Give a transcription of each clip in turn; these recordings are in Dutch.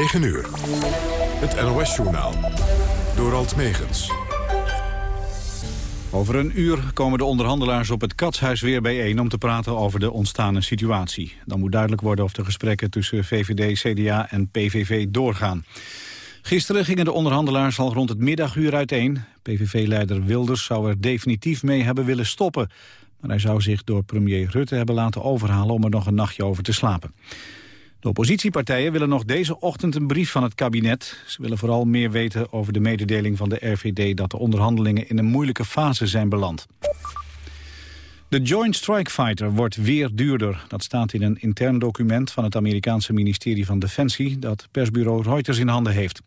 9 uur. Het NOS-journaal. Door Alt Megens. Over een uur komen de onderhandelaars op het Katshuis weer bijeen... om te praten over de ontstane situatie. Dan moet duidelijk worden of de gesprekken tussen VVD, CDA en PVV doorgaan. Gisteren gingen de onderhandelaars al rond het middaguur uiteen. PVV-leider Wilders zou er definitief mee hebben willen stoppen. Maar hij zou zich door premier Rutte hebben laten overhalen... om er nog een nachtje over te slapen. De oppositiepartijen willen nog deze ochtend een brief van het kabinet. Ze willen vooral meer weten over de mededeling van de RVD... dat de onderhandelingen in een moeilijke fase zijn beland. De Joint Strike Fighter wordt weer duurder. Dat staat in een intern document van het Amerikaanse ministerie van Defensie... dat persbureau Reuters in handen heeft.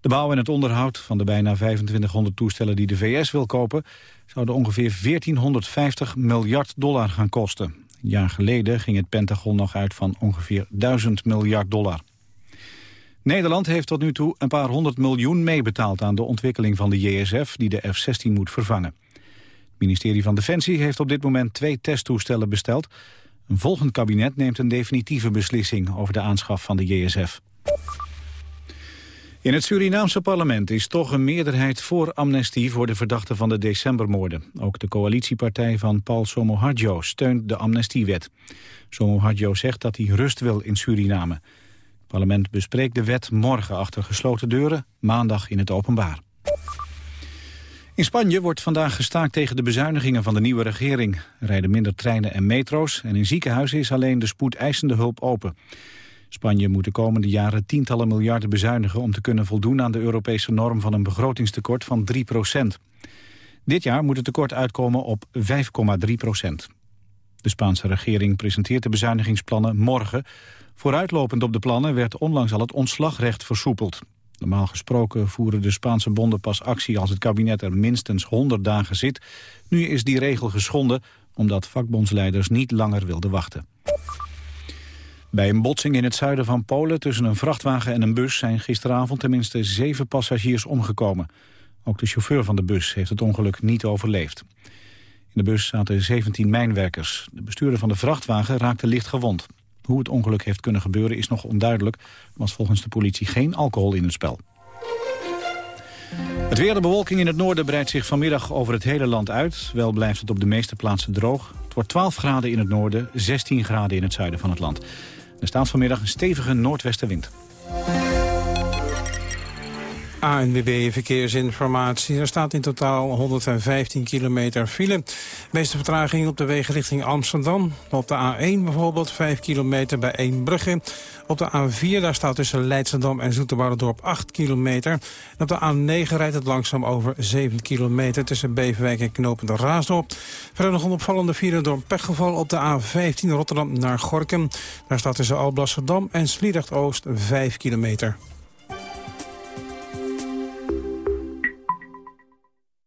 De bouw en het onderhoud van de bijna 2500 toestellen die de VS wil kopen... zouden ongeveer 1450 miljard dollar gaan kosten. Een jaar geleden ging het Pentagon nog uit van ongeveer 1000 miljard dollar. Nederland heeft tot nu toe een paar honderd miljoen meebetaald aan de ontwikkeling van de JSF die de F-16 moet vervangen. Het ministerie van Defensie heeft op dit moment twee testtoestellen besteld. Een volgend kabinet neemt een definitieve beslissing over de aanschaf van de JSF. In het Surinaamse parlement is toch een meerderheid voor amnestie voor de verdachten van de decembermoorden. Ook de coalitiepartij van Paul Somoharjo steunt de amnestiewet. Somoharjo zegt dat hij rust wil in Suriname. Het parlement bespreekt de wet morgen achter gesloten deuren, maandag in het openbaar. In Spanje wordt vandaag gestaakt tegen de bezuinigingen van de nieuwe regering. Er rijden minder treinen en metro's en in ziekenhuizen is alleen de spoedeisende hulp open. Spanje moet de komende jaren tientallen miljarden bezuinigen... om te kunnen voldoen aan de Europese norm van een begrotingstekort van 3 procent. Dit jaar moet het tekort uitkomen op 5,3 procent. De Spaanse regering presenteert de bezuinigingsplannen morgen. Vooruitlopend op de plannen werd onlangs al het ontslagrecht versoepeld. Normaal gesproken voeren de Spaanse bonden pas actie als het kabinet er minstens 100 dagen zit. Nu is die regel geschonden omdat vakbondsleiders niet langer wilden wachten. Bij een botsing in het zuiden van Polen tussen een vrachtwagen en een bus zijn gisteravond tenminste zeven passagiers omgekomen. Ook de chauffeur van de bus heeft het ongeluk niet overleefd. In de bus zaten 17 mijnwerkers. De bestuurder van de vrachtwagen raakte licht gewond. Hoe het ongeluk heeft kunnen gebeuren is nog onduidelijk. Er was volgens de politie geen alcohol in het spel. Het weer, de bewolking in het noorden breidt zich vanmiddag over het hele land uit. Wel blijft het op de meeste plaatsen droog. Het wordt 12 graden in het noorden, 16 graden in het zuiden van het land. Er staat vanmiddag een stevige noordwestenwind. ANWB Verkeersinformatie. Er staat in totaal 115 kilometer file. De meeste vertraging op de wegen richting Amsterdam. Op de A1 bijvoorbeeld 5 kilometer bij Eembrugge. Op de A4 daar staat tussen Leidschendam en Zoeterwoudendorp 8 kilometer. En op de A9 rijdt het langzaam over 7 kilometer tussen Beverwijk en Knopende Raasdorp. Verder nog een opvallende file door pechgeval op de A15 Rotterdam naar Gorkum. Daar staat tussen Alblasserdam en Sliedrecht Oost 5 kilometer.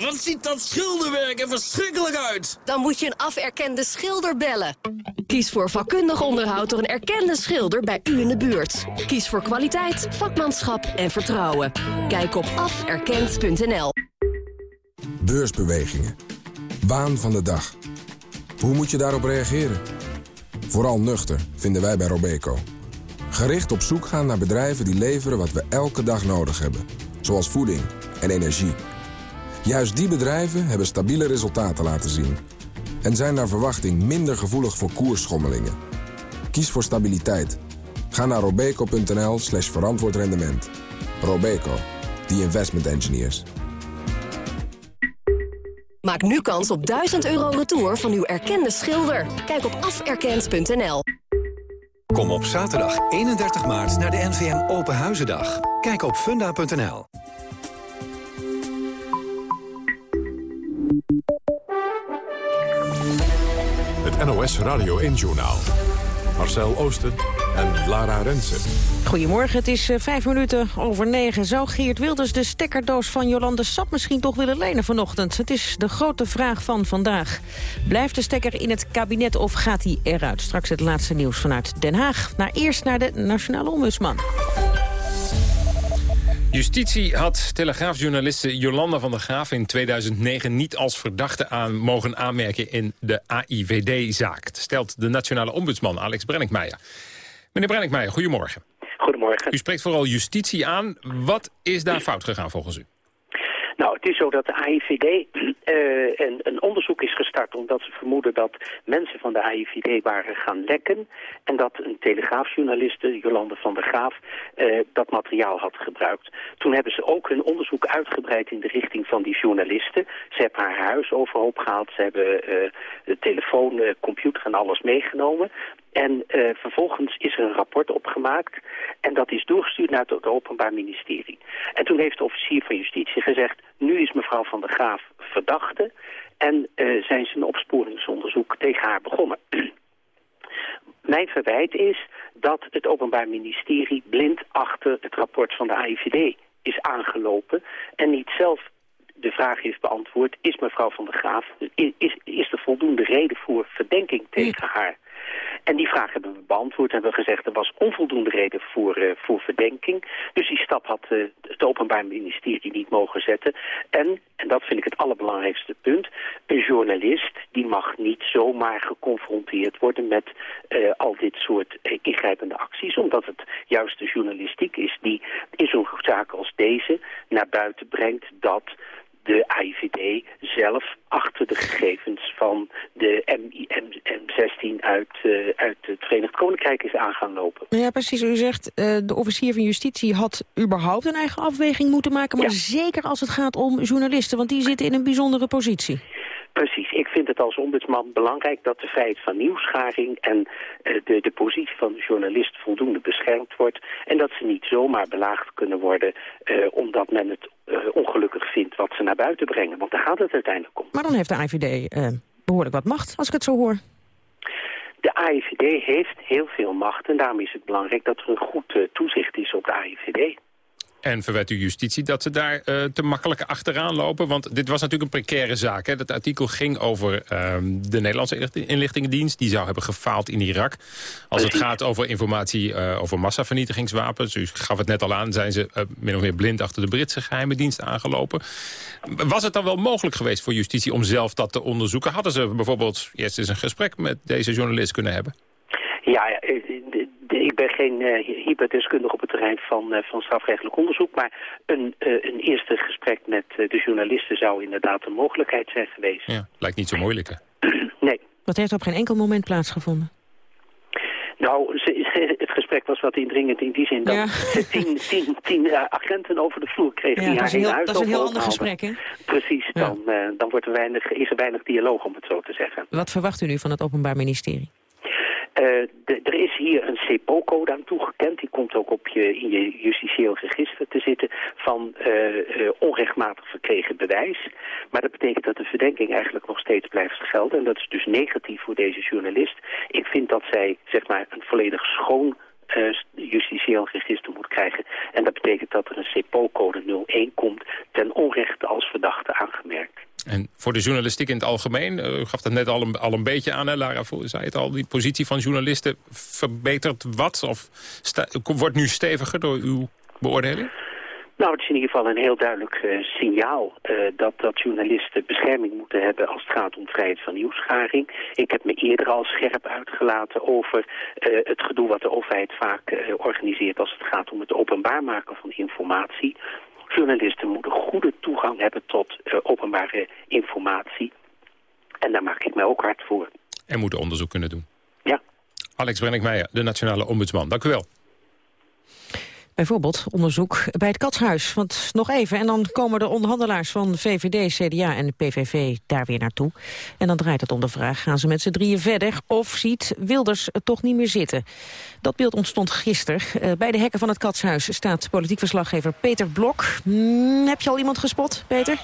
Wat ziet dat schilderwerk er verschrikkelijk uit! Dan moet je een aferkende schilder bellen. Kies voor vakkundig onderhoud door een erkende schilder bij u in de buurt. Kies voor kwaliteit, vakmanschap en vertrouwen. Kijk op aferkend.nl. Beursbewegingen. Waan van de dag. Hoe moet je daarop reageren? Vooral nuchter, vinden wij bij Robeco. Gericht op zoek gaan naar bedrijven die leveren wat we elke dag nodig hebben. Zoals voeding en energie. Juist die bedrijven hebben stabiele resultaten laten zien. En zijn naar verwachting minder gevoelig voor koersschommelingen. Kies voor stabiliteit. Ga naar robeco.nl slash verantwoord rendement. Robeco, the investment engineers. Maak nu kans op 1000 euro retour van uw erkende schilder. Kijk op aferkend.nl. Kom op zaterdag 31 maart naar de NVM Open Huizendag. Kijk op funda.nl. Het NOS Radio 1-journaal. Marcel Oosten en Lara Rensen. Goedemorgen, het is uh, vijf minuten over negen. Zou Geert Wilders de stekkerdoos van Jolande Sap misschien toch willen lenen vanochtend? Het is de grote vraag van vandaag. Blijft de stekker in het kabinet of gaat hij eruit? Straks het laatste nieuws vanuit Den Haag. Maar eerst naar de Nationale Ombudsman. Justitie had telegraafjournaliste Jolanda van der Graaf in 2009 niet als verdachte aan mogen aanmerken in de AIVD-zaak. Stelt de nationale ombudsman Alex Brenninkmeijer. Meneer Brenninkmeijer, goedemorgen. Goedemorgen. U spreekt vooral justitie aan. Wat is daar fout gegaan volgens u? Nou, het is zo dat de AIVD uh, een, een, onderzoek is gestart omdat ze vermoeden dat mensen van de AIVD waren gaan lekken en dat een telegraafjournaliste, Jolande van der Graaf, uh, dat materiaal had gebruikt. Toen hebben ze ook hun onderzoek uitgebreid in de richting van die journalisten. Ze hebben haar huis overhoop gehaald, ze hebben uh, de telefoon, computer en alles meegenomen. En vervolgens is er een rapport opgemaakt en dat is doorgestuurd naar het Openbaar Ministerie. En toen heeft de officier van justitie gezegd, nu is mevrouw Van der Graaf verdachte en uh, zijn ze een opsporingsonderzoek tegen haar begonnen. Mijn verwijt is dat het Openbaar Ministerie blind achter het rapport van de AIVD is aangelopen en niet zelf de vraag heeft beantwoord, is mevrouw Van der Graaf, is, is er voldoende reden voor verdenking tegen haar? En die vraag hebben we beantwoord. Hebben gezegd, er was onvoldoende reden voor, uh, voor verdenking. Dus die stap had uh, het Openbaar Ministerie niet mogen zetten. En, en dat vind ik het allerbelangrijkste punt... een journalist die mag niet zomaar geconfronteerd worden... met uh, al dit soort ingrijpende acties. Omdat het juist de journalistiek is die in zo'n zaak als deze... naar buiten brengt dat de AIVD zelf achter de gegevens van de MIM-16 uit, uh, uit het Verenigd Koninkrijk is aan gaan lopen. Ja, precies. U zegt, uh, de officier van justitie had überhaupt een eigen afweging moeten maken, maar ja. zeker als het gaat om journalisten, want die zitten in een bijzondere positie. Precies. Ik vind het als ombudsman belangrijk dat de vrijheid van nieuwsgaring en uh, de, de positie van de journalist voldoende beschermd wordt. En dat ze niet zomaar belaagd kunnen worden uh, omdat men het uh, ongelukkig vindt wat ze naar buiten brengen. Want daar gaat het uiteindelijk om. Maar dan heeft de IVD behoorlijk wat macht, als ik het zo hoor. De AIVD heeft heel veel macht en daarom is het belangrijk dat er een goed toezicht is op de AIVD. En verwet u justitie dat ze daar uh, te makkelijk achteraan lopen? Want dit was natuurlijk een precaire zaak. Hè? Dat artikel ging over uh, de Nederlandse inlichtingendienst. Die zou hebben gefaald in Irak. Als het gaat over informatie uh, over massavernietigingswapens... u gaf het net al aan, zijn ze uh, min of meer blind... achter de Britse geheime dienst aangelopen. Was het dan wel mogelijk geweest voor justitie om zelf dat te onderzoeken? Hadden ze bijvoorbeeld eerst eens een gesprek met deze journalist kunnen hebben? Ja, ja ik ben geen uh, hyperdeskundige op het terrein van, uh, van strafrechtelijk onderzoek, maar een, uh, een eerste gesprek met de journalisten zou inderdaad een mogelijkheid zijn geweest. Ja, lijkt niet zo moeilijk, hè? nee. Dat heeft op geen enkel moment plaatsgevonden? Nou, het gesprek was wat indringend in die zin dat ja. tien, tien, tien agenten over de vloer kregen ja, die haar hele huis Dat is een heel ander gesprek, hè? Precies, dan, ja. dan wordt er weinig, is er weinig dialoog, om het zo te zeggen. Wat verwacht u nu van het Openbaar Ministerie? De, er is hier een CPO-code aan toegekend. Die komt ook op je, in je justitieel register te zitten van uh, uh, onrechtmatig verkregen bewijs. Maar dat betekent dat de verdenking eigenlijk nog steeds blijft gelden. En dat is dus negatief voor deze journalist. Ik vind dat zij zeg maar, een volledig schoon uh, justitieel register moet krijgen. En dat betekent dat er een CPO-code 01 komt ten onrechte als verdachte aangemerkt. En voor de journalistiek in het algemeen, u gaf dat net al een, al een beetje aan, hè, Lara, zei het al, die positie van journalisten verbetert wat? Of wordt nu steviger door uw beoordeling? Nou, het is in ieder geval een heel duidelijk uh, signaal uh, dat, dat journalisten bescherming moeten hebben als het gaat om vrijheid van nieuwsgaring. Ik heb me eerder al scherp uitgelaten over het gedoe wat de overheid vaak organiseert als het gaat om het openbaar maken van informatie. Journalisten moeten goede toegang hebben tot uh, openbare informatie. En daar maak ik mij ook hard voor. En moeten onderzoek kunnen doen. Ja. Alex Brenninkmeijer, de Nationale Ombudsman. Dank u wel. Bijvoorbeeld onderzoek bij het Katshuis. Want nog even, en dan komen de onderhandelaars van VVD, CDA en PVV daar weer naartoe. En dan draait het om de vraag, gaan ze met z'n drieën verder... of ziet Wilders het toch niet meer zitten? Dat beeld ontstond gisteren. Uh, bij de hekken van het Katshuis staat politiek verslaggever Peter Blok. Hmm, heb je al iemand gespot, Peter?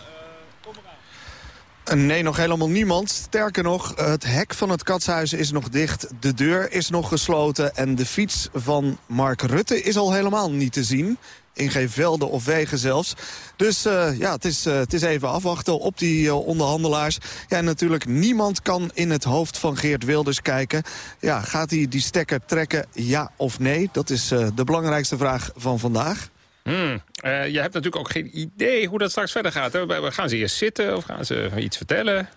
Nee, nog helemaal niemand. Sterker nog, het hek van het katshuis is nog dicht. De deur is nog gesloten. En de fiets van Mark Rutte is al helemaal niet te zien. In geen velden of wegen zelfs. Dus uh, ja, het is, uh, het is even afwachten op die onderhandelaars. Ja, en natuurlijk niemand kan in het hoofd van Geert Wilders kijken. Ja, gaat hij die stekker trekken, ja of nee? Dat is de belangrijkste vraag van vandaag. Hmm. Uh, je hebt natuurlijk ook geen idee hoe dat straks verder gaat. Hè? Gaan ze eerst zitten of gaan ze iets vertellen?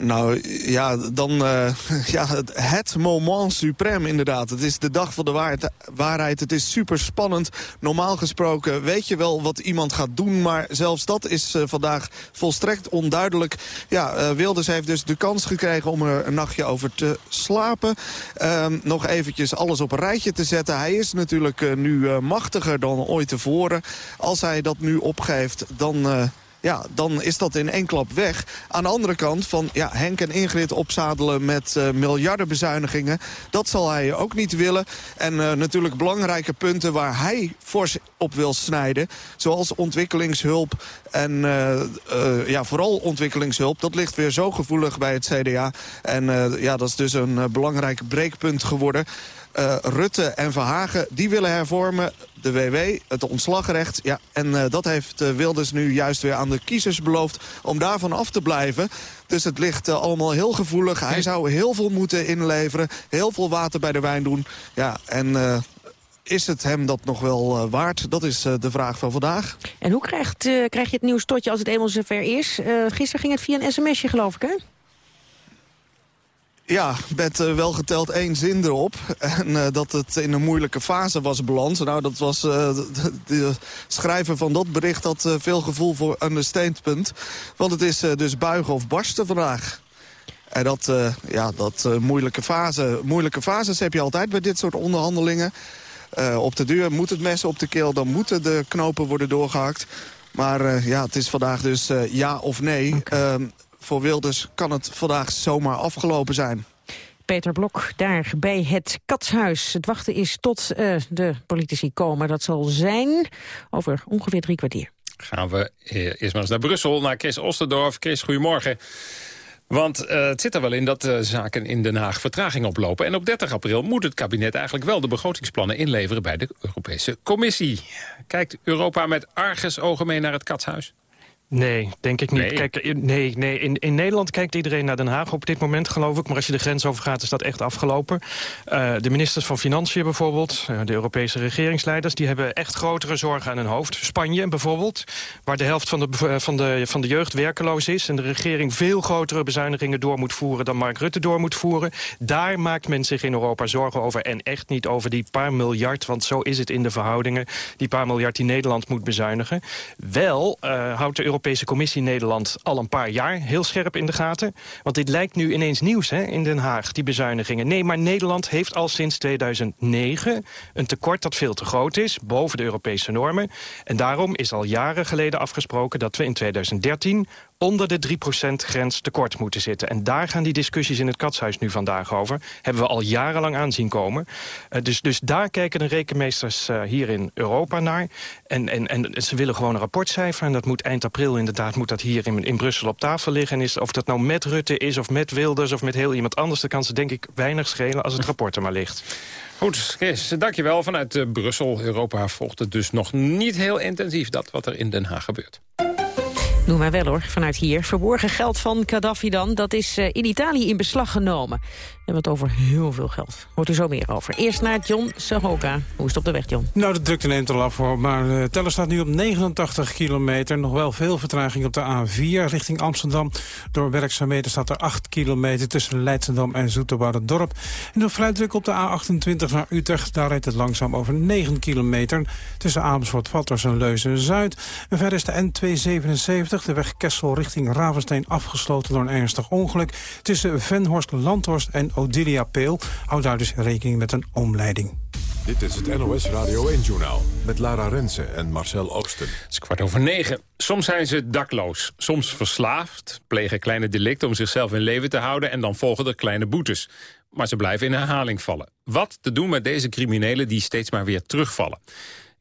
Nou, ja, dan uh, ja, het, moment suprême inderdaad. Het is de dag van de waarheid. waarheid. Het is super spannend. Normaal gesproken weet je wel wat iemand gaat doen... maar zelfs dat is uh, vandaag volstrekt onduidelijk. Ja, uh, Wilders heeft dus de kans gekregen om er een nachtje over te slapen. Ehm, nog eventjes alles op een rijtje te zetten. Hij is natuurlijk nu machtiger dan ooit tevoren. Als hij dat nu opgeeft, dan ja, dan is dat in één klap weg. Aan de andere kant van ja, Henk en Ingrid opzadelen met uh, miljardenbezuinigingen. Dat zal hij ook niet willen. En uh, natuurlijk belangrijke punten waar hij fors op wil snijden. Zoals ontwikkelingshulp en uh, ja, vooral ontwikkelingshulp. Dat ligt weer zo gevoelig bij het CDA. En ja, dat is dus een belangrijk breekpunt geworden. Rutte en Verhagen, die willen hervormen. De WW, het ontslagrecht. Ja, en uh, dat heeft uh, Wilders nu juist weer aan de kiezers beloofd... om daarvan af te blijven. Dus het ligt allemaal heel gevoelig. Hij zou heel veel moeten inleveren. Heel veel water bij de wijn doen. Ja, en is het hem dat nog wel waard? Dat is de vraag van vandaag. En hoe krijgt, krijg je het nieuws tot je als het eenmaal zover is? gisteren ging het via een sms'je, geloof ik, hè? Ja, met uh, wel geteld één zin erop. En uh, dat het in een moeilijke fase was beland. Nou, dat was... Uh, de, de, schrijver van dat bericht had veel gevoel voor understatement. Want het is dus buigen of barsten vandaag. En dat, ja, dat moeilijke, fase, moeilijke fases heb je altijd bij dit soort onderhandelingen. op de deur moet het mes op de keel, dan moeten de knopen worden doorgehakt. Maar ja, het is vandaag dus ja of nee. Okay. Ehm, voor Wilders kan het vandaag zomaar afgelopen zijn. Peter Blok, daar bij het Katshuis. Het wachten is tot uh, de politici komen. Dat zal zijn over ongeveer drie kwartier. Gaan we eerst maar eens naar Brussel, naar Chris Osterdorf. Chris, goedemorgen. Want uh, het zit er wel in dat uh, zaken in Den Haag vertraging oplopen. En op 30 april moet het kabinet eigenlijk wel de begrotingsplannen inleveren bij de Europese Commissie. Kijkt Europa met argusogen mee naar het katshuis? Nee, denk ik niet. Nee. Kijk, nee, nee. In, in Nederland kijkt iedereen naar Den Haag op dit moment, geloof ik. Maar als je de grens overgaat, is dat echt afgelopen. Uh, de ministers van Financiën bijvoorbeeld, uh, de Europese regeringsleiders... die hebben echt grotere zorgen aan hun hoofd. Spanje bijvoorbeeld, waar de helft van de, van, de, van de jeugd werkeloos is... en de regering veel grotere bezuinigingen door moet voeren... dan Mark Rutte door moet voeren. Daar maakt men zich in Europa zorgen over. En echt niet over die paar miljard, want zo is het in de verhoudingen... die paar miljard die Nederland moet bezuinigen. Wel houdt de Europese Europese Commissie Nederland al een paar jaar heel scherp in de gaten. Want dit lijkt nu ineens nieuws hè, in Den Haag, die bezuinigingen. Nee, maar Nederland heeft al sinds 2009 een tekort dat veel te groot is... boven de Europese normen. En daarom is al jaren geleden afgesproken dat we in 2013 onder de 3%-grens tekort moeten zitten. En daar gaan die discussies in het Katshuis nu vandaag over. Hebben we al jarenlang aanzien komen. Uh, dus, dus daar kijken de rekenmeesters uh, hier in Europa naar. En, en, en ze willen gewoon een rapportcijfer. En dat moet eind april inderdaad moet dat hier in, in Brussel op tafel liggen. En is, of dat nou met Rutte is, of met Wilders, of met heel iemand anders... dan kan ze denk ik weinig schelen als het rapport er maar ligt. Goed, Chris, dankjewel. Vanuit uh, Brussel, Europa, volgt het dus nog niet heel intensief... dat wat er in Den Haag gebeurt. Noem maar wel hoor, vanuit hier. Verborgen geld van Gaddafi dan, dat is uh, in Italië in beslag genomen. Hebben het over heel veel geld. Hoort u zo meer over. Eerst naar John Sahoka. Hoe is het op de weg, John? Nou, de drukte neemt al af, hoor. Maar de teller staat nu op 89 kilometer. Nog wel veel vertraging op de A4 richting Amsterdam. Door werkzaamheden staat er 8 kilometer tussen Leidschendam en Dorp. En nog vrij druk op de A28 naar Utrecht. Daar rijdt het langzaam over 9 kilometer. Tussen Amersfoort, Vatters en Leuzen-Zuid. En verder is de N277, de weg Kessel richting Ravensteen... afgesloten door een ernstig ongeluk. Tussen Venhorst, Landhorst en Odilia Peel. Houd daar dus rekening met een omleiding. Dit is het NOS Radio 1-journaal met Lara Rensen en Marcel Oosten. Het is kwart over negen. Soms zijn ze dakloos, soms verslaafd, plegen kleine delicten om zichzelf in leven te houden... en dan volgen er kleine boetes. Maar ze blijven in herhaling vallen. Wat te doen met deze criminelen die steeds maar weer terugvallen?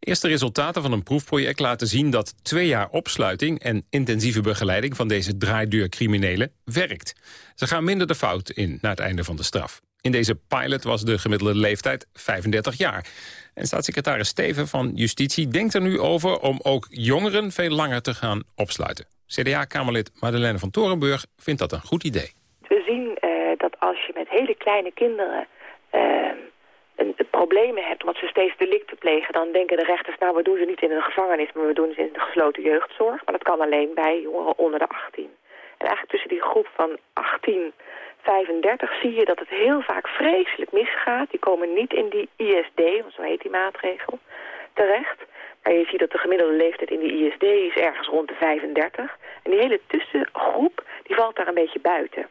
Eerste resultaten van een proefproject laten zien dat twee jaar opsluiting en intensieve begeleiding van deze draaideurcriminelen werkt. Ze gaan minder de fout in na het einde van de straf. In deze pilot was de gemiddelde leeftijd 35 jaar. En staatssecretaris Steven van Justitie denkt er nu over om ook jongeren veel langer te gaan opsluiten. CDA-kamerlid Madeleine van Torenburg vindt dat een goed idee. We zien uh, dat als je met hele kleine kinderen een, problemen hebt omdat ze steeds delicten plegen... dan denken de rechters, nou we doen ze niet in een gevangenis... maar we doen ze in de gesloten jeugdzorg. Maar dat kan alleen bij jongeren onder de 18. En eigenlijk tussen die groep van 18 35 zie je dat het heel vaak vreselijk misgaat. Die komen niet in die ISD, want zo heet die maatregel, terecht. Maar je ziet dat de gemiddelde leeftijd in de ISD is ergens rond de 35. En die hele tussengroep, die valt daar een beetje buiten.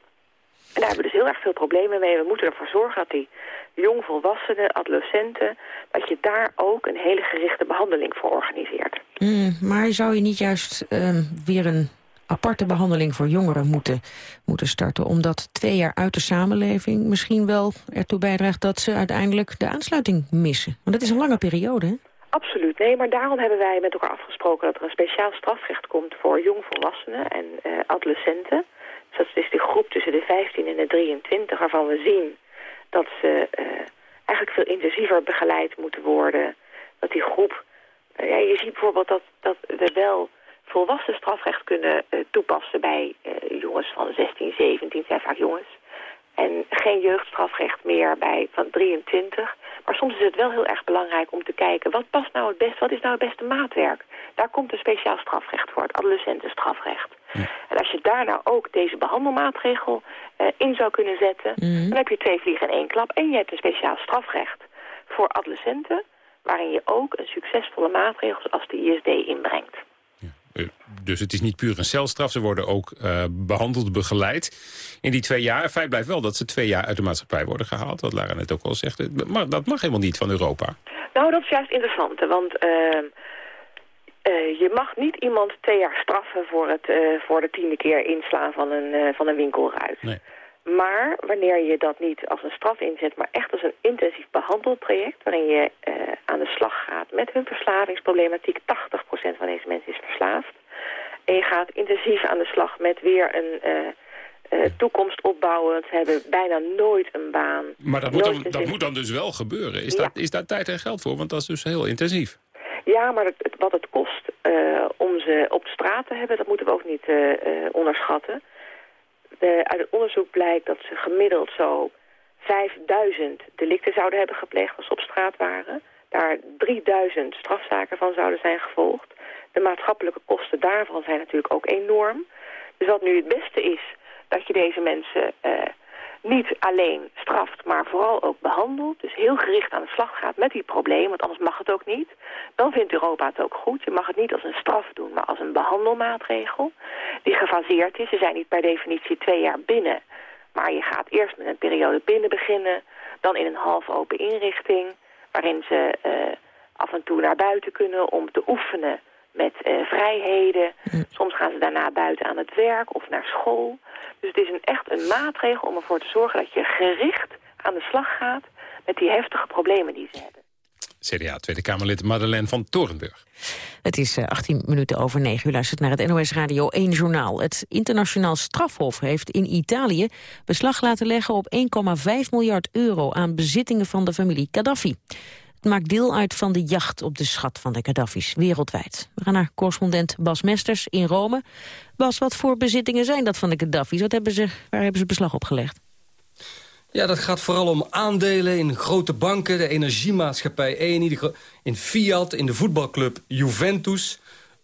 En daar hebben we dus heel erg veel problemen mee. We moeten ervoor zorgen dat die jongvolwassenen, adolescenten... dat je daar ook een hele gerichte behandeling voor organiseert. Mm, maar zou je niet juist uh, weer een aparte behandeling voor jongeren moeten, moeten starten. Omdat twee jaar uit de samenleving misschien wel ertoe bijdraagt dat ze uiteindelijk de aansluiting missen. Want dat is een lange periode, hè? Absoluut, nee, maar daarom hebben wij met elkaar afgesproken dat er een speciaal strafrecht komt voor jongvolwassenen en uh, adolescenten. Dus dat is die groep tussen de 15 en de 23 waarvan we zien dat ze uh, eigenlijk veel intensiever begeleid moeten worden. Dat die groep, uh, ja, je ziet bijvoorbeeld dat, dat we wel volwassen strafrecht kunnen uh, toepassen bij jongens van 16, 17, zijn vaak jongens. En geen jeugdstrafrecht meer bij van 23. Maar soms is het wel heel erg belangrijk om te kijken... wat past nou het best, wat is nou het beste maatwerk? Daar komt een speciaal strafrecht voor, het adolescentenstrafrecht. Ja. En als je daar nou ook deze behandelmaatregel uh, in zou kunnen zetten... Mm. dan heb je twee vliegen in één klap. En je hebt een speciaal strafrecht voor adolescenten... waarin je ook een succesvolle maatregel als de ISD inbrengt. Uh, dus het is niet puur een celstraf. Ze worden ook uh, behandeld, begeleid. In die twee jaar, feit blijft wel dat ze twee jaar uit de maatschappij worden gehaald. Wat Lara net ook al zegt. Maar dat mag helemaal niet van Europa. Nou, dat is juist interessant. Want uh, je mag niet iemand twee jaar straffen voor het voor de tiende keer inslaan van een, van een winkelruit. Nee. Maar wanneer je dat niet als een straf inzet, maar echt als een intensief behandeltraject... waarin je uh, aan de slag gaat met hun verslavingsproblematiek. 80% van deze mensen is verslaafd. En je gaat intensief aan de slag met weer een uh, uh, toekomst opbouwen. Ze hebben bijna nooit een baan. Maar dat, moet dan, dat moet dan, dus wel gebeuren. Is, ja. dat, is daar tijd en geld voor? Want dat is dus heel intensief. Ja, maar het, wat het kost om ze op straat te hebben... dat moeten we ook niet onderschatten... Uh, uit het onderzoek blijkt dat ze gemiddeld zo 5000 delicten zouden hebben gepleegd als ze op straat waren. Daar 3000 strafzaken van zouden zijn gevolgd. De maatschappelijke kosten daarvan zijn natuurlijk ook enorm. Dus wat nu het beste is, dat je deze mensen uh, niet alleen straft, maar vooral ook behandelt. Dus heel gericht aan de slag gaat met die problemen, want anders mag het ook niet. Dan vindt Europa het ook goed. Je mag het niet als een straf doen, maar als een behandelmaatregel. Die gefaseerd is. Ze zijn niet per definitie twee jaar binnen. Maar je gaat eerst met een periode binnen beginnen. Dan in een half open inrichting. Waarin ze uh, af en toe naar buiten kunnen om te oefenen met uh, vrijheden. Soms gaan ze daarna buiten aan het werk of naar school. Dus het is een, echt een maatregel om ervoor te zorgen dat je gericht aan de slag gaat met die heftige problemen die ze hebben. CDA Tweede Kamerlid Madeleine van Torenburg. Het is 18 eh, minuten over 9. U luistert naar het NOS Radio 1 Journaal. Het internationaal strafhof heeft in Italië beslag laten leggen op 1,5 miljard euro aan bezittingen van de familie Gaddafi. Maakt deel uit van de jacht op de schat van de Gaddafi's wereldwijd. We gaan naar correspondent Bas Mesters in Rome. Bas, wat voor bezittingen zijn dat van de Gaddafi's? Wat hebben ze, waar hebben ze beslag op gelegd? Ja, dat gaat vooral om aandelen in grote banken, de energiemaatschappij Eni, in Fiat, in de voetbalclub Juventus.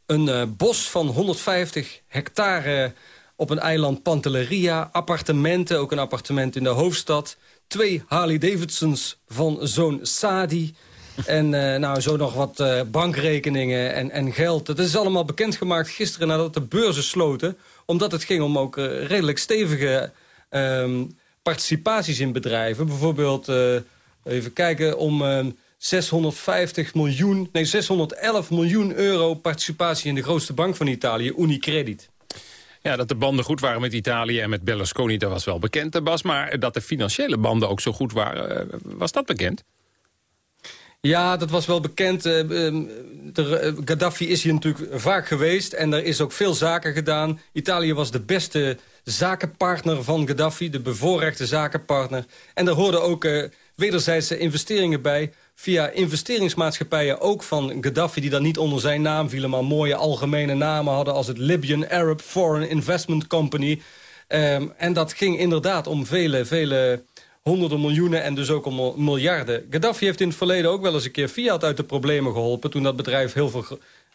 Een uh, bos van 150 hectare op een eiland Pantelleria, appartementen, ook een appartement in de hoofdstad. Twee Harley Davidsons van zoon Sadi. En uh, nou, zo nog wat uh, bankrekeningen en, en geld. Dat is allemaal bekendgemaakt gisteren nadat de beurzen sloten. Omdat het ging om ook uh, redelijk stevige um, participaties in bedrijven. Bijvoorbeeld, even kijken, om 650 miljoen... Nee, 611 miljoen euro participatie in de grootste bank van Italië, Unicredit. Ja, dat de banden goed waren met Italië en met Berlusconi, dat was wel bekend, Bas. Maar dat de financiële banden ook zo goed waren, was dat bekend? Ja, dat was wel bekend. Uh, de, Gaddafi is hier natuurlijk vaak geweest en er is ook veel zaken gedaan. Italië was de beste zakenpartner van Gaddafi, de bevoorrechte zakenpartner. En daar hoorden ook uh, wederzijdse investeringen bij via investeringsmaatschappijen ook van Gaddafi... die dan niet onder zijn naam vielen, maar mooie algemene namen hadden... als het Libyan Arab Foreign Investment Company. Um, en dat ging inderdaad om vele, vele honderden miljoenen en dus ook om miljarden. Gaddafi heeft in het verleden ook wel eens een keer Fiat uit de problemen geholpen... toen dat bedrijf heel veel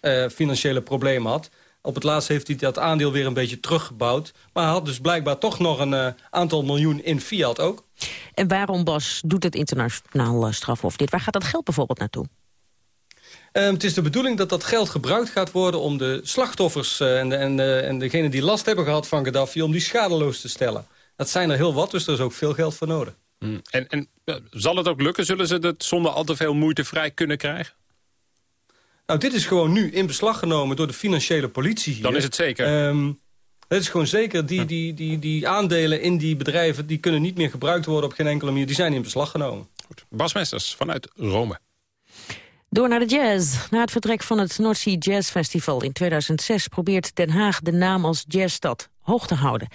uh, financiële problemen had. Op het laatst heeft hij dat aandeel weer een beetje teruggebouwd. Maar hij had dus blijkbaar toch nog een uh, aantal miljoen in Fiat ook. En waarom, Bas, doet het internationaal uh, strafhof dit? Waar gaat dat geld bijvoorbeeld naartoe? Um, het is de bedoeling dat dat geld gebruikt gaat worden om de slachtoffers en, de, en, de, en degenen die last hebben gehad van Gaddafi... om die schadeloos te stellen. Dat zijn er heel wat, dus er is ook veel geld voor nodig. Hmm. En, en zal het ook lukken? Zullen ze het zonder al te veel moeite vrij kunnen krijgen? Nou, dit is gewoon nu in beslag genomen door de financiële politie hier. Dan is het zeker. Um, het is gewoon zeker, die, die, die, die aandelen in die bedrijven... die kunnen niet meer gebruikt worden op geen enkele manier. Die zijn in beslag genomen. Goed. Bas Mesters vanuit Rome. Door naar de jazz. Na het vertrek van het North Sea Jazz Festival in 2006... probeert Den Haag de naam als jazzstad hoog te houden.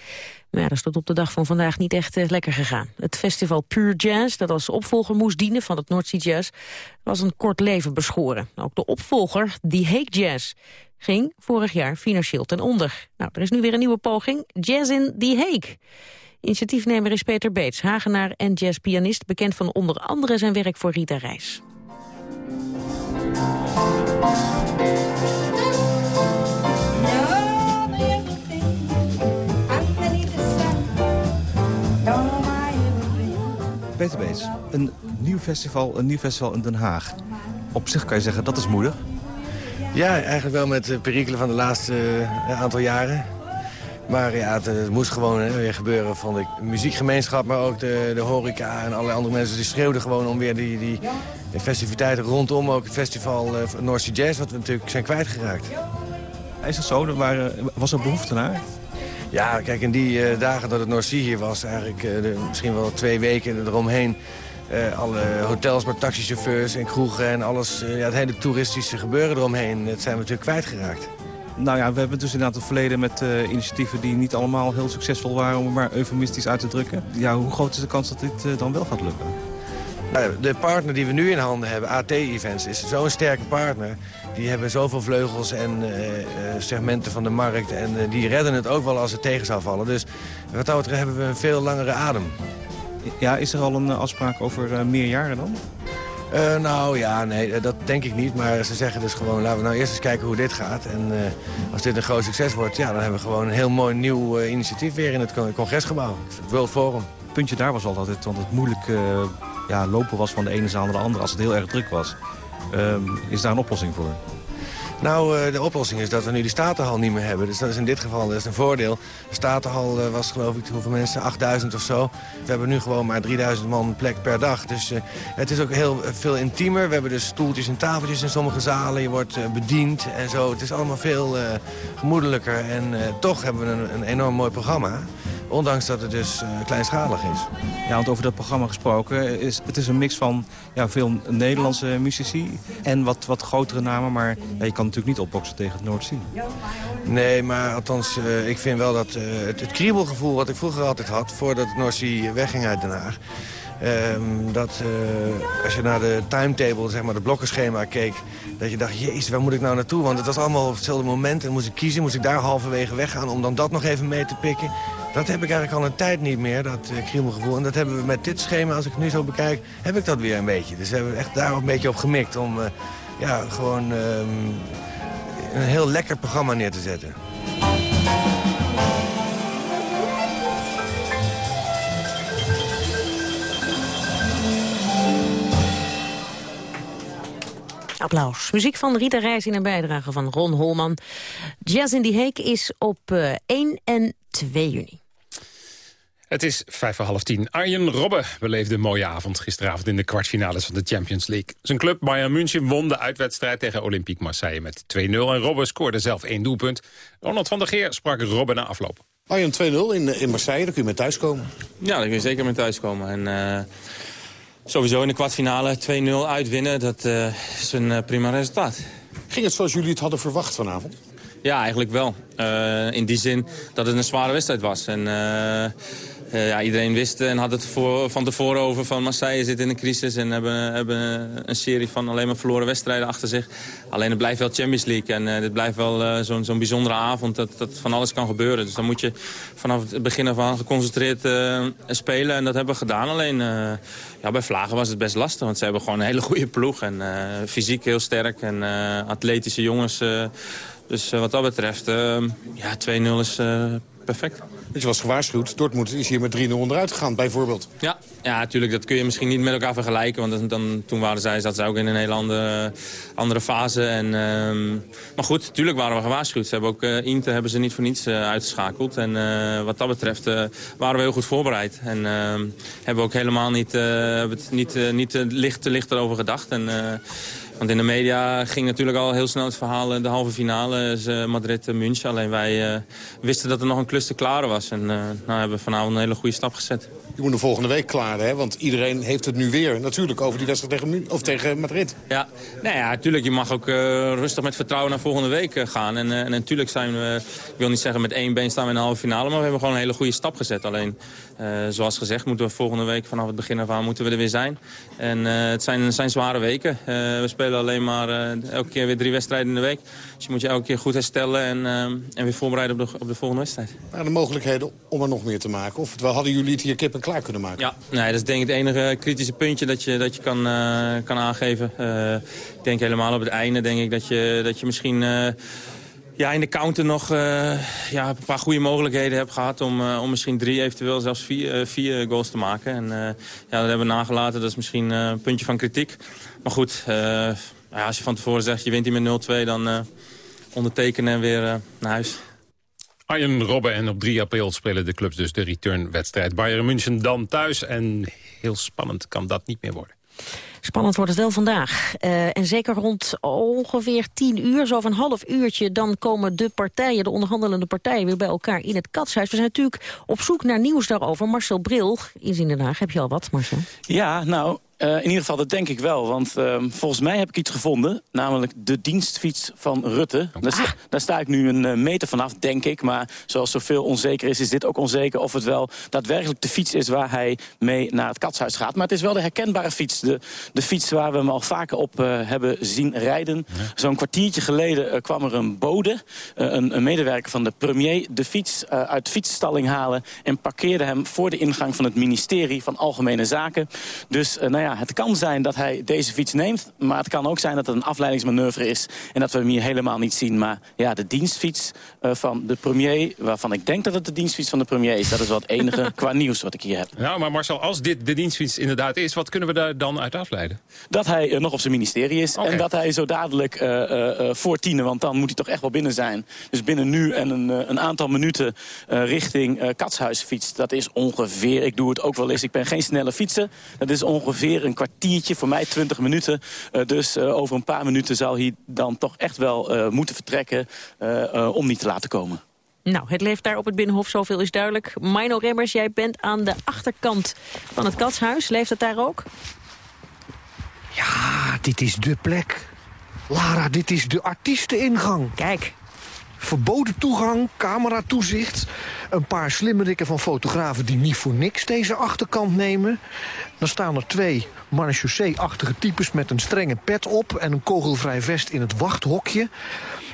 Maar dat is tot op de dag van vandaag niet echt uh, lekker gegaan. Het festival Pure Jazz, dat als opvolger moest dienen van het North Sea Jazz... was een kort leven beschoren. Ook de opvolger, The Hague Jazz, ging vorig jaar financieel ten onder. Nou, er is nu weer een nieuwe poging, Jazz in The Hague. Initiatiefnemer is Peter Beets, Hagenaar en jazzpianist... bekend van onder andere zijn werk voor Rita Reis. Peter Beets, een nieuw festival, een nieuw festival in Den Haag. Op zich kan je zeggen, dat is moedig. Ja, eigenlijk wel met de perikelen van de laatste uh, aantal jaren. Maar ja, het, het moest gewoon hè, weer gebeuren van de muziekgemeenschap... maar ook de, de horeca en allerlei andere mensen die schreeuwden gewoon... om weer die, die festiviteiten rondom ook het festival uh, North Sea Jazz... wat we natuurlijk zijn kwijtgeraakt. Is dat zo? Waar, was er behoefte naar? Ja, kijk, in die uh, dagen dat het Sea hier was... eigenlijk de, misschien wel twee weken eromheen... Uh, alle hotels met taxichauffeurs en kroegen en alles... ja, het hele toeristische gebeuren eromheen... dat zijn we natuurlijk kwijtgeraakt. Nou ja, we hebben dus inderdaad het verleden met initiatieven die niet allemaal heel succesvol waren, om het maar eufemistisch uit te drukken. Ja, hoe groot is de kans dat dit dan wel gaat lukken? Nou, de partner die we nu in handen hebben, AT Events, is zo'n sterke partner. Die hebben zoveel vleugels en uh, segmenten van de markt en die redden het ook wel als het tegen zou vallen. Dus wat dat betreft hebben we een veel langere adem. Ja, is er al een afspraak over meer jaren dan? Nou ja, nee, dat denk ik niet. Maar ze zeggen dus gewoon, laten we nou eerst eens kijken hoe dit gaat. En als dit een groot succes wordt, ja, dan hebben we gewoon een heel mooi nieuw initiatief weer in het congresgebouw. Het World Forum. Het puntje daar was altijd, want het moeilijk ja, lopen was van de ene zaal naar de andere als het heel erg druk was. Um, is daar een oplossing voor? Nou, de oplossing is dat we nu de Statenhal niet meer hebben. Dus dat is in dit geval is een voordeel. De Statenhal was geloof ik hoeveel mensen? 8000 of zo. We hebben nu gewoon maar 3000 man plek per dag. Dus uh, het is ook heel veel intiemer. We hebben dus stoeltjes en tafeltjes in sommige zalen. Je wordt bediend en zo. Het is allemaal veel gemoedelijker. En toch hebben we een, een enorm mooi programma. Ondanks dat het dus kleinschalig is. Ja, want over dat programma gesproken, is, het is een mix van ja, veel Nederlandse muzici en wat, wat grotere namen. Maar je kan natuurlijk niet opboksen tegen het Noordzee. Nee, maar althans, uh, ik vind wel dat uh, het, kriebelgevoel wat ik vroeger altijd had... voordat het Noordzee wegging uit Den Haag... Um, dat uh, als je naar de timetable, zeg maar, de blokkenschema keek... dat je dacht, jezus, waar moet ik nou naartoe? Want het was allemaal op hetzelfde moment en moest ik kiezen. Moest ik daar halverwege weggaan om dan dat nog even mee te pikken. Dat heb ik eigenlijk al een tijd niet meer, dat kriebelgevoel. En dat hebben we met dit schema, als ik het nu zo bekijk, heb ik dat weer een beetje. Dus we hebben echt daar een beetje op gemikt om ja, gewoon um, een heel lekker programma neer te zetten. Applaus. Muziek van Rita Reis in een bijdrage van Ron Holman. Jazz in die Heek is op uh, 1 en 2 juni. Het is vijf voor half tien. Arjen Robben beleefde een mooie avond gisteravond in de kwartfinales van de Champions League. Zijn club Bayern München won de uitwedstrijd tegen Olympique Marseille met 2-0. En Robben scoorde zelf één doelpunt. Ronald van der Geer sprak Robben na afloop. Arjen 2-0 in, in Marseille, daar kun je mee thuiskomen. Ja, daar kun je zeker mee thuiskomen. En, uh... Sowieso in de kwartfinale 2-0 uitwinnen, dat uh, is een uh, prima resultaat. Ging het zoals jullie het hadden verwacht vanavond? Ja, eigenlijk wel. Uh, in die zin dat het een zware wedstrijd was. En, uh, ja, iedereen wist en had het voor, van tevoren over van Marseille zit in een crisis... en hebben, hebben een serie van alleen maar verloren wedstrijden achter zich. Alleen het blijft wel Champions League en uh, dit blijft wel uh, zo'n zo'n bijzondere avond... Dat, dat van alles kan gebeuren. Dus dan moet je vanaf het begin af aan geconcentreerd spelen. En dat hebben we gedaan. Alleen ja, bij Vlagen was het best lastig, want ze hebben gewoon een hele goede ploeg. En fysiek heel sterk en atletische jongens... dus wat dat betreft, ja, 2-0 is perfect. Je was gewaarschuwd. Dortmund is hier met 3-0 onderuit gegaan, bijvoorbeeld. Ja, ja, natuurlijk. Dat kun je misschien niet met elkaar vergelijken. Want dan, toen waren zij, zat ze ook in een hele andere, andere fase. En, um, maar goed, natuurlijk waren we gewaarschuwd. Ze hebben ook uh, Inter hebben ze niet voor niets uh, uitgeschakeld. En uh, wat dat betreft waren we heel goed voorbereid. En ehm, hebben we ook helemaal niet, het niet, niet licht, te licht erover gedacht. En, want in de media ging natuurlijk al heel snel het verhaal... de halve finale is Madrid-München. Alleen wij wisten dat er nog een klus te klaren was. En nou hebben we vanavond een hele goede stap gezet. Je moet de volgende week klaar, hè? Want iedereen heeft het nu weer. Natuurlijk over die wedstrijd tegen, of tegen Madrid. Ja, nou ja, natuurlijk. Je mag ook uh, rustig met vertrouwen naar volgende week uh, gaan. En, uh, en natuurlijk zijn we, ik wil niet zeggen met één been staan we in de halve finale... maar we hebben gewoon een hele goede stap gezet. Alleen, zoals gezegd, moeten we volgende week vanaf het begin af aan moeten we er weer zijn. En het, zijn, het zijn zware weken. we spelen alleen maar elke keer weer drie wedstrijden in de week. Dus je moet je elke keer goed herstellen en, en weer voorbereiden op de, op de volgende wedstrijd. Maar de mogelijkheden om er nog meer te maken? Of hadden jullie het hier kip en klaar kunnen maken? Ja, nee, dat is denk ik het enige kritische puntje dat je, dat je kan, uh, kan aangeven. Uh, ik denk helemaal op het einde denk ik dat je, dat je misschien... Uh, ja, in de counter nog ja, een paar goede mogelijkheden hebt gehad... om, om misschien drie, eventueel zelfs vier, vier goals te maken. En ja, dat hebben we nagelaten. Dat is misschien een puntje van kritiek. Maar goed, ja, als je van tevoren zegt je wint hier met 0-2... dan ondertekenen en weer naar huis. Arjen Robben en op 3 april spelen de clubs dus de returnwedstrijd. Bayern München dan thuis en heel spannend kan dat niet meer worden. Spannend wordt het wel vandaag. Uh, en zeker rond ongeveer tien uur, zo van een half uurtje... dan komen de partijen, de onderhandelende partijen... weer bij elkaar in het katshuis. We zijn natuurlijk op zoek naar nieuws daarover. Marcel Bril is in Den Haag. Heb je al wat, Marcel? Ja, nou, uh, in ieder geval, dat denk ik wel. Want uh, volgens mij heb ik iets gevonden. Namelijk de dienstfiets van Rutte. Ah. Daar, sta, daar, sta ik nu een uh, meter vanaf, denk ik. Maar zoals zoveel onzeker is, is dit ook onzeker... of het wel daadwerkelijk de fiets is waar hij mee naar het katshuis gaat. Maar het is wel de herkenbare fiets. De, de fiets waar we hem al vaker op hebben zien rijden. Ja. Zo'n kwartiertje geleden kwam er een bode. Een, een, medewerker van de premier. De fiets uit de fietsstalling halen. En parkeerde hem voor de ingang van het ministerie van Algemene Zaken. Dus, nou ja ja, het kan zijn dat hij deze fiets neemt. Maar het kan ook zijn dat het een afleidingsmanoeuvre is. En dat we hem hier helemaal niet zien. Maar ja, de dienstfiets uh, van de premier... waarvan ik denk dat het de dienstfiets van de premier is... dat is wel het enige qua nieuws wat ik hier heb. Nou, maar Marcel, als dit de dienstfiets inderdaad is... wat kunnen we daar dan uit afleiden? Dat hij uh, nog op zijn ministerie is. Okay. En dat hij zo dadelijk uh, voor tienen... want dan moet hij toch echt wel binnen zijn. Dus binnen nu en een, een aantal minuten richting Katshuis fietst. Dat is ongeveer, ik doe het ook wel eens... ik ben geen snelle fietser. Dat is ongeveer een kwartiertje, voor mij 20 minuten. Uh, dus uh, over een paar minuten zal hij dan toch echt wel uh, moeten vertrekken om niet te laten komen. Nou, het leeft daar op het Binnenhof, zoveel is duidelijk. Mino Remmers, jij bent aan de achterkant van het katshuis. Leeft het daar ook? Ja, dit is de plek. Lara, dit is de artiesteningang. Kijk. Verboden toegang, cameratoezicht. Een paar slimmerikken van fotografen die niet voor niks deze achterkant nemen. Dan staan er twee marechaussee-achtige types met een strenge pet op... en een kogelvrij vest in het wachthokje.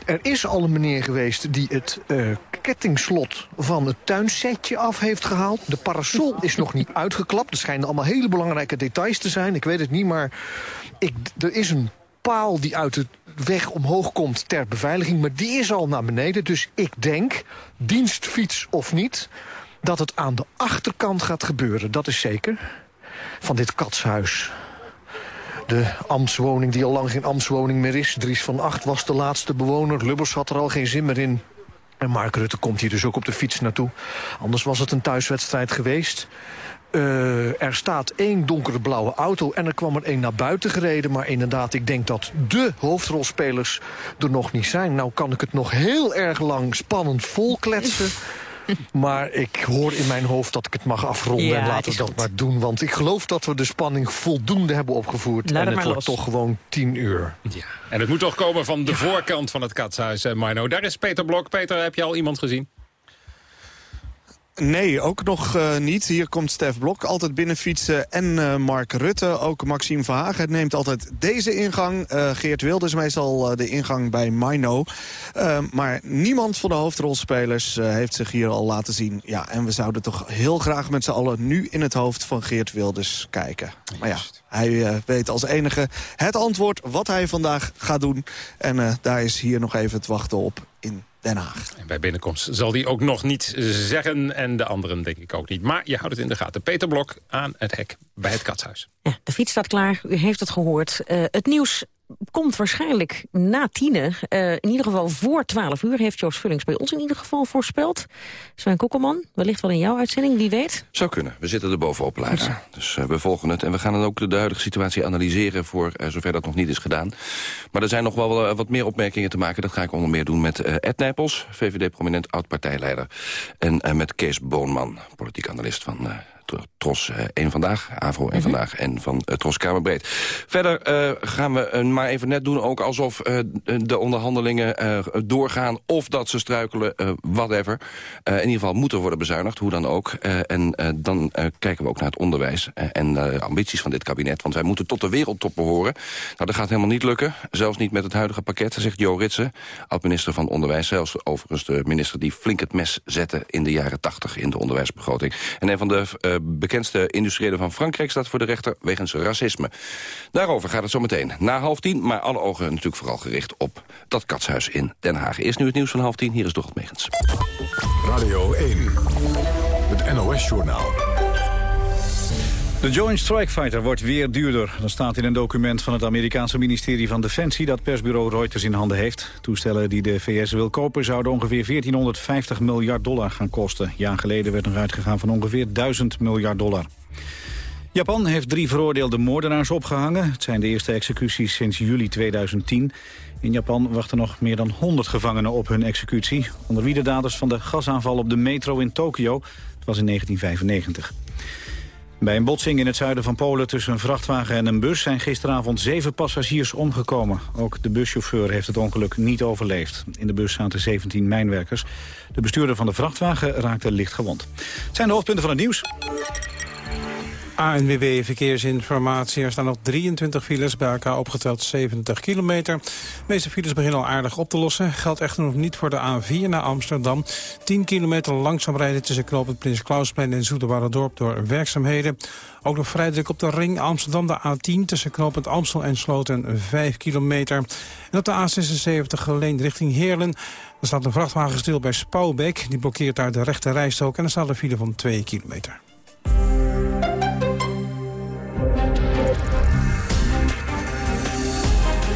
Er is al een meneer geweest die het uh, kettingslot van het tuinsetje af heeft gehaald. De parasol is nog niet uitgeklapt. Er schijnen allemaal hele belangrijke details te zijn. Ik weet het niet, maar ik, er is een paal die uit de weg omhoog komt ter beveiliging. Maar die is al naar beneden. Dus ik denk, dienstfiets of niet, dat het aan de achterkant gaat gebeuren. Dat is zeker. Van dit katshuis. De ambtswoning die al lang geen ambtswoning meer is. Dries van Acht was de laatste bewoner. Lubbers had er al geen zin meer in. En Mark Rutte komt hier dus ook op de fiets naartoe. Anders was het een thuiswedstrijd geweest. Uh, er staat één donkere blauwe auto en er kwam er één naar buiten gereden. Maar inderdaad, ik denk dat de hoofdrolspelers er nog niet zijn. Nou kan ik het nog heel erg lang spannend volkletsen. maar ik hoor in mijn hoofd dat ik het mag afronden. Ja, en het laten we dat goed. maar doen. Want ik geloof dat we de spanning voldoende hebben opgevoerd. Laat en het wordt los. toch gewoon tien uur. Ja. En het moet toch komen van de voorkant van het katshuis, eh, Marno. Daar is Peter Blok. Peter, heb je al iemand gezien? Nee, ook nog eh, niet. Hier komt Stef Blok altijd binnenfietsen en eh, Mark Rutte. Ook Maxime Verhagen neemt altijd deze ingang. Eh, Geert Wilders meestal de ingang bij Mino. Maar niemand van de hoofdrolspelers heeft zich hier al laten zien. Ja, en we zouden toch heel graag met z'n allen nu in het hoofd van Geert Wilders kijken. Maar ja, hij weet als enige het antwoord wat hij vandaag gaat doen. En daar is hier nog even het wachten op in Den Haag. En bij binnenkomst zal die ook nog niet zeggen. En de anderen denk ik ook niet. Maar je houdt het in de gaten. Peter Blok aan het hek bij het katshuis. Ja, de fiets staat klaar, u heeft het gehoord. Eh, het nieuws komt waarschijnlijk na tienen. Eh, in ieder geval voor 12 uur heeft Joost Vullings bij ons in ieder geval voorspeld. Sven Kokkelman, wellicht wel in jouw uitzending, wie weet. Zou kunnen. We zitten er bovenop, Lara. Dus eh, we volgen het. En we gaan dan ook de huidige situatie analyseren... voor eh, zover dat nog niet is gedaan. Maar er zijn nog wel wat meer opmerkingen te maken. Dat ga ik onder meer doen met Ed Nijpels... VVD-prominent oud-partijleider. En met Kees Boonman, politiek analist van... Tros 1 Vandaag, Avro 1 Vandaag en van eh, Tros Kamerbreed. Verder eh, gaan we eh, maar even net doen ook alsof de onderhandelingen doorgaan... of dat ze struikelen, whatever. In ieder geval moeten worden bezuinigd, hoe dan ook. En dan kijken we ook naar het onderwijs en de ambities van dit kabinet. Want wij moeten tot de wereldtop behoren. Nou, dat gaat helemaal niet lukken. Zelfs niet met het huidige pakket, zegt Jo Ritsen, oud-minister van Onderwijs. Zelfs overigens de minister die flink het mes zette in de jaren 80 in de onderwijsbegroting. En een van de eh, bekendste industriëlen van Frankrijk staat voor de rechter wegens racisme. Daarover gaat het zo meteen. Na half tien, maar alle ogen natuurlijk vooral gericht op dat katshuis in Den Haag. Eerst nu het nieuws van half tien. Hier is Dorot Megens. Radio 1, het NOS-journaal. De Joint Strike Fighter wordt weer duurder. Dat staat in een document van het Amerikaanse ministerie van Defensie... dat persbureau Reuters in handen heeft. Toestellen die de VS wil kopen zouden ongeveer 1450 miljard dollar gaan kosten. Jaar geleden werd nog uitgegaan van ongeveer 1000 miljard dollar. Japan heeft drie veroordeelde moordenaars opgehangen. Het zijn de eerste executies sinds juli 2010. In Japan wachten nog meer dan 100 gevangenen op hun executie. Onder wie de daders van de gasaanval op de metro in Tokio. Het was in 1995. Bij een botsing in het zuiden van Polen tussen een vrachtwagen en een bus... zijn gisteravond zeven passagiers omgekomen. Ook de buschauffeur heeft het ongeluk niet overleefd. In de bus zaten 17 mijnwerkers. De bestuurder van de vrachtwagen raakte licht gewond. Het zijn de hoofdpunten van het nieuws. ANWB Verkeersinformatie. Er staan nog 23 files, bij elkaar opgeteld 70 kilometer. De meeste files beginnen al aardig op te lossen. Geldt echter nog niet voor de A4 naar Amsterdam. 10 kilometer langzaam rijden tussen knooppunt Prins Klausplein en Dorp door werkzaamheden. Ook nog vrij druk op de ring Amsterdam, de A10... tussen knooppunt Amstel en Sloten 5 kilometer. En op de A76 geleend richting Heerlen... Er staat een vrachtwagen stil bij Spouwbeek. Die blokkeert daar de rechte rijstrook en er staat een file van 2 kilometer.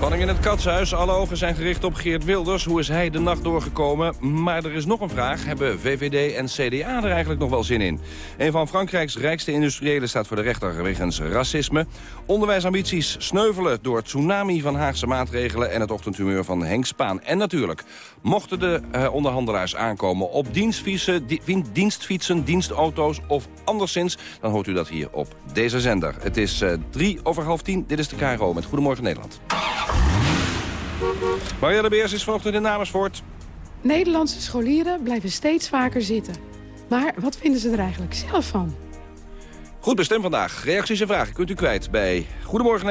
Spanning in het katshuis. Alle ogen zijn gericht op Geert Wilders. Hoe is hij de nacht doorgekomen? Maar er is nog een vraag. Hebben VVD en CDA er eigenlijk nog wel zin in? Een van Frankrijks rijkste industriëlen staat voor de rechter wegens racisme. Onderwijsambities sneuvelen door tsunami van Haagse maatregelen... en het ochtendhumeur van Henk Spaan. En natuurlijk, mochten de eh, onderhandelaars aankomen op dienstfietsen, di- dienstfietsen, dienstauto's of anderszins... dan hoort u dat hier op deze zender. Het is eh, drie over half tien. Dit is de KRO met Goedemorgen Nederland. Marielle Beers is vanochtend in Amersfoort. Nederlandse scholieren blijven steeds vaker zitten. Maar wat vinden ze er eigenlijk zelf van? Goed bestemd vandaag. Reacties en vragen kunt u kwijt bij Goedemorgen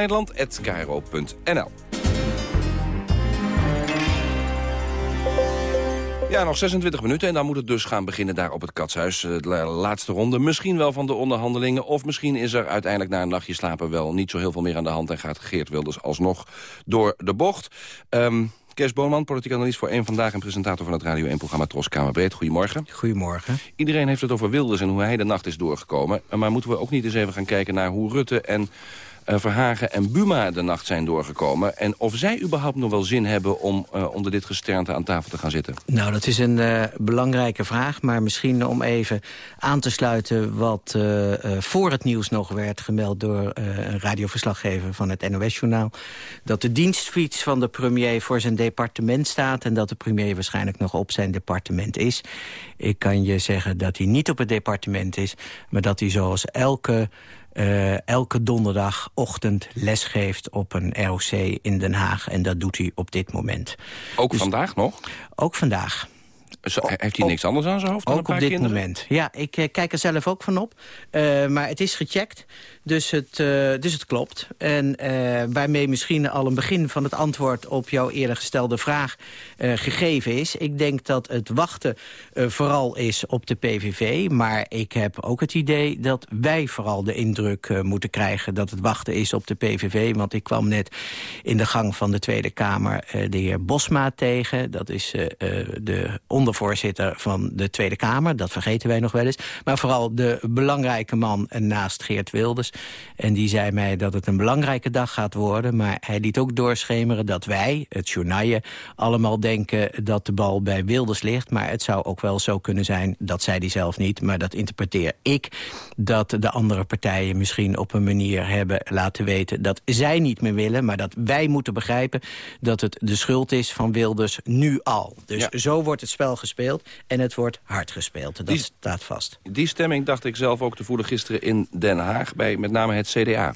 Ja, nog 26 minuten en dan moet het dus gaan beginnen daar op het Katshuis. Eh, De la- laatste ronde, misschien wel van de onderhandelingen... of misschien is er uiteindelijk na een nachtje slapen wel niet zo heel veel meer aan de hand... en gaat Geert Wilders alsnog door de bocht. Ehm Kees Boonman, politiek analist voor één Vandaag... en presentator van het Radio 1-programma Tros Kamerbreed. Goedemorgen. Goedemorgen. Iedereen heeft het over Wilders en hoe hij de nacht is doorgekomen. Maar moeten we ook niet eens even gaan kijken naar hoe Rutte en Verhagen en Buma de nacht zijn doorgekomen. En of zij überhaupt nog wel zin hebben om uh, onder dit gesternte aan tafel te gaan zitten. Nou, dat is een uh, belangrijke vraag. Maar misschien om even aan te sluiten wat voor het nieuws nog werd gemeld... door een radioverslaggever van het NOS-journaal. Dat de dienstfiets van de premier voor zijn departement staat... en dat de premier waarschijnlijk nog op zijn departement is. Ik kan je zeggen dat hij niet op het departement is... maar dat hij zoals elke uh, elke donderdagochtend lesgeeft op een ROC in Den Haag. En dat doet hij op dit moment. Ook dus vandaag nog? Ook vandaag. Zo, heeft hij niks anders aan zijn hoofd dan Ook op dit kinderen? moment. Ja, ik uh, kijk er zelf ook van op. Uh, maar het is gecheckt. Dus het, uh, dus het klopt. En uh, waarmee misschien al een begin van het antwoord op jouw eerder gestelde vraag uh, gegeven is. Ik denk dat het wachten vooral is op de PVV. Maar ik heb ook het idee dat wij vooral de indruk moeten krijgen... dat het wachten is op de PVV. Want ik kwam net in de gang van de Tweede Kamer de heer Bosma tegen. Dat is de ondervoorzitter van de Tweede Kamer. Dat vergeten wij nog wel eens. Maar vooral de belangrijke man naast Geert Wilders... En die zei mij dat het een belangrijke dag gaat worden. Maar hij liet ook doorschemeren dat wij, het journaille... allemaal denken dat de bal bij Wilders ligt. Maar het zou ook wel zo kunnen zijn, dat zei hij zelf niet... maar dat interpreteer ik, dat de andere partijen misschien op een manier hebben laten weten... dat zij niet meer willen, maar dat wij moeten begrijpen... dat het de schuld is van Wilders nu al. Dus ja. zo wordt het spel gespeeld en het wordt hard gespeeld. Dat die, staat vast. Die stemming dacht ik zelf ook te voelen gisteren in Den Haag... bij met name het CDA.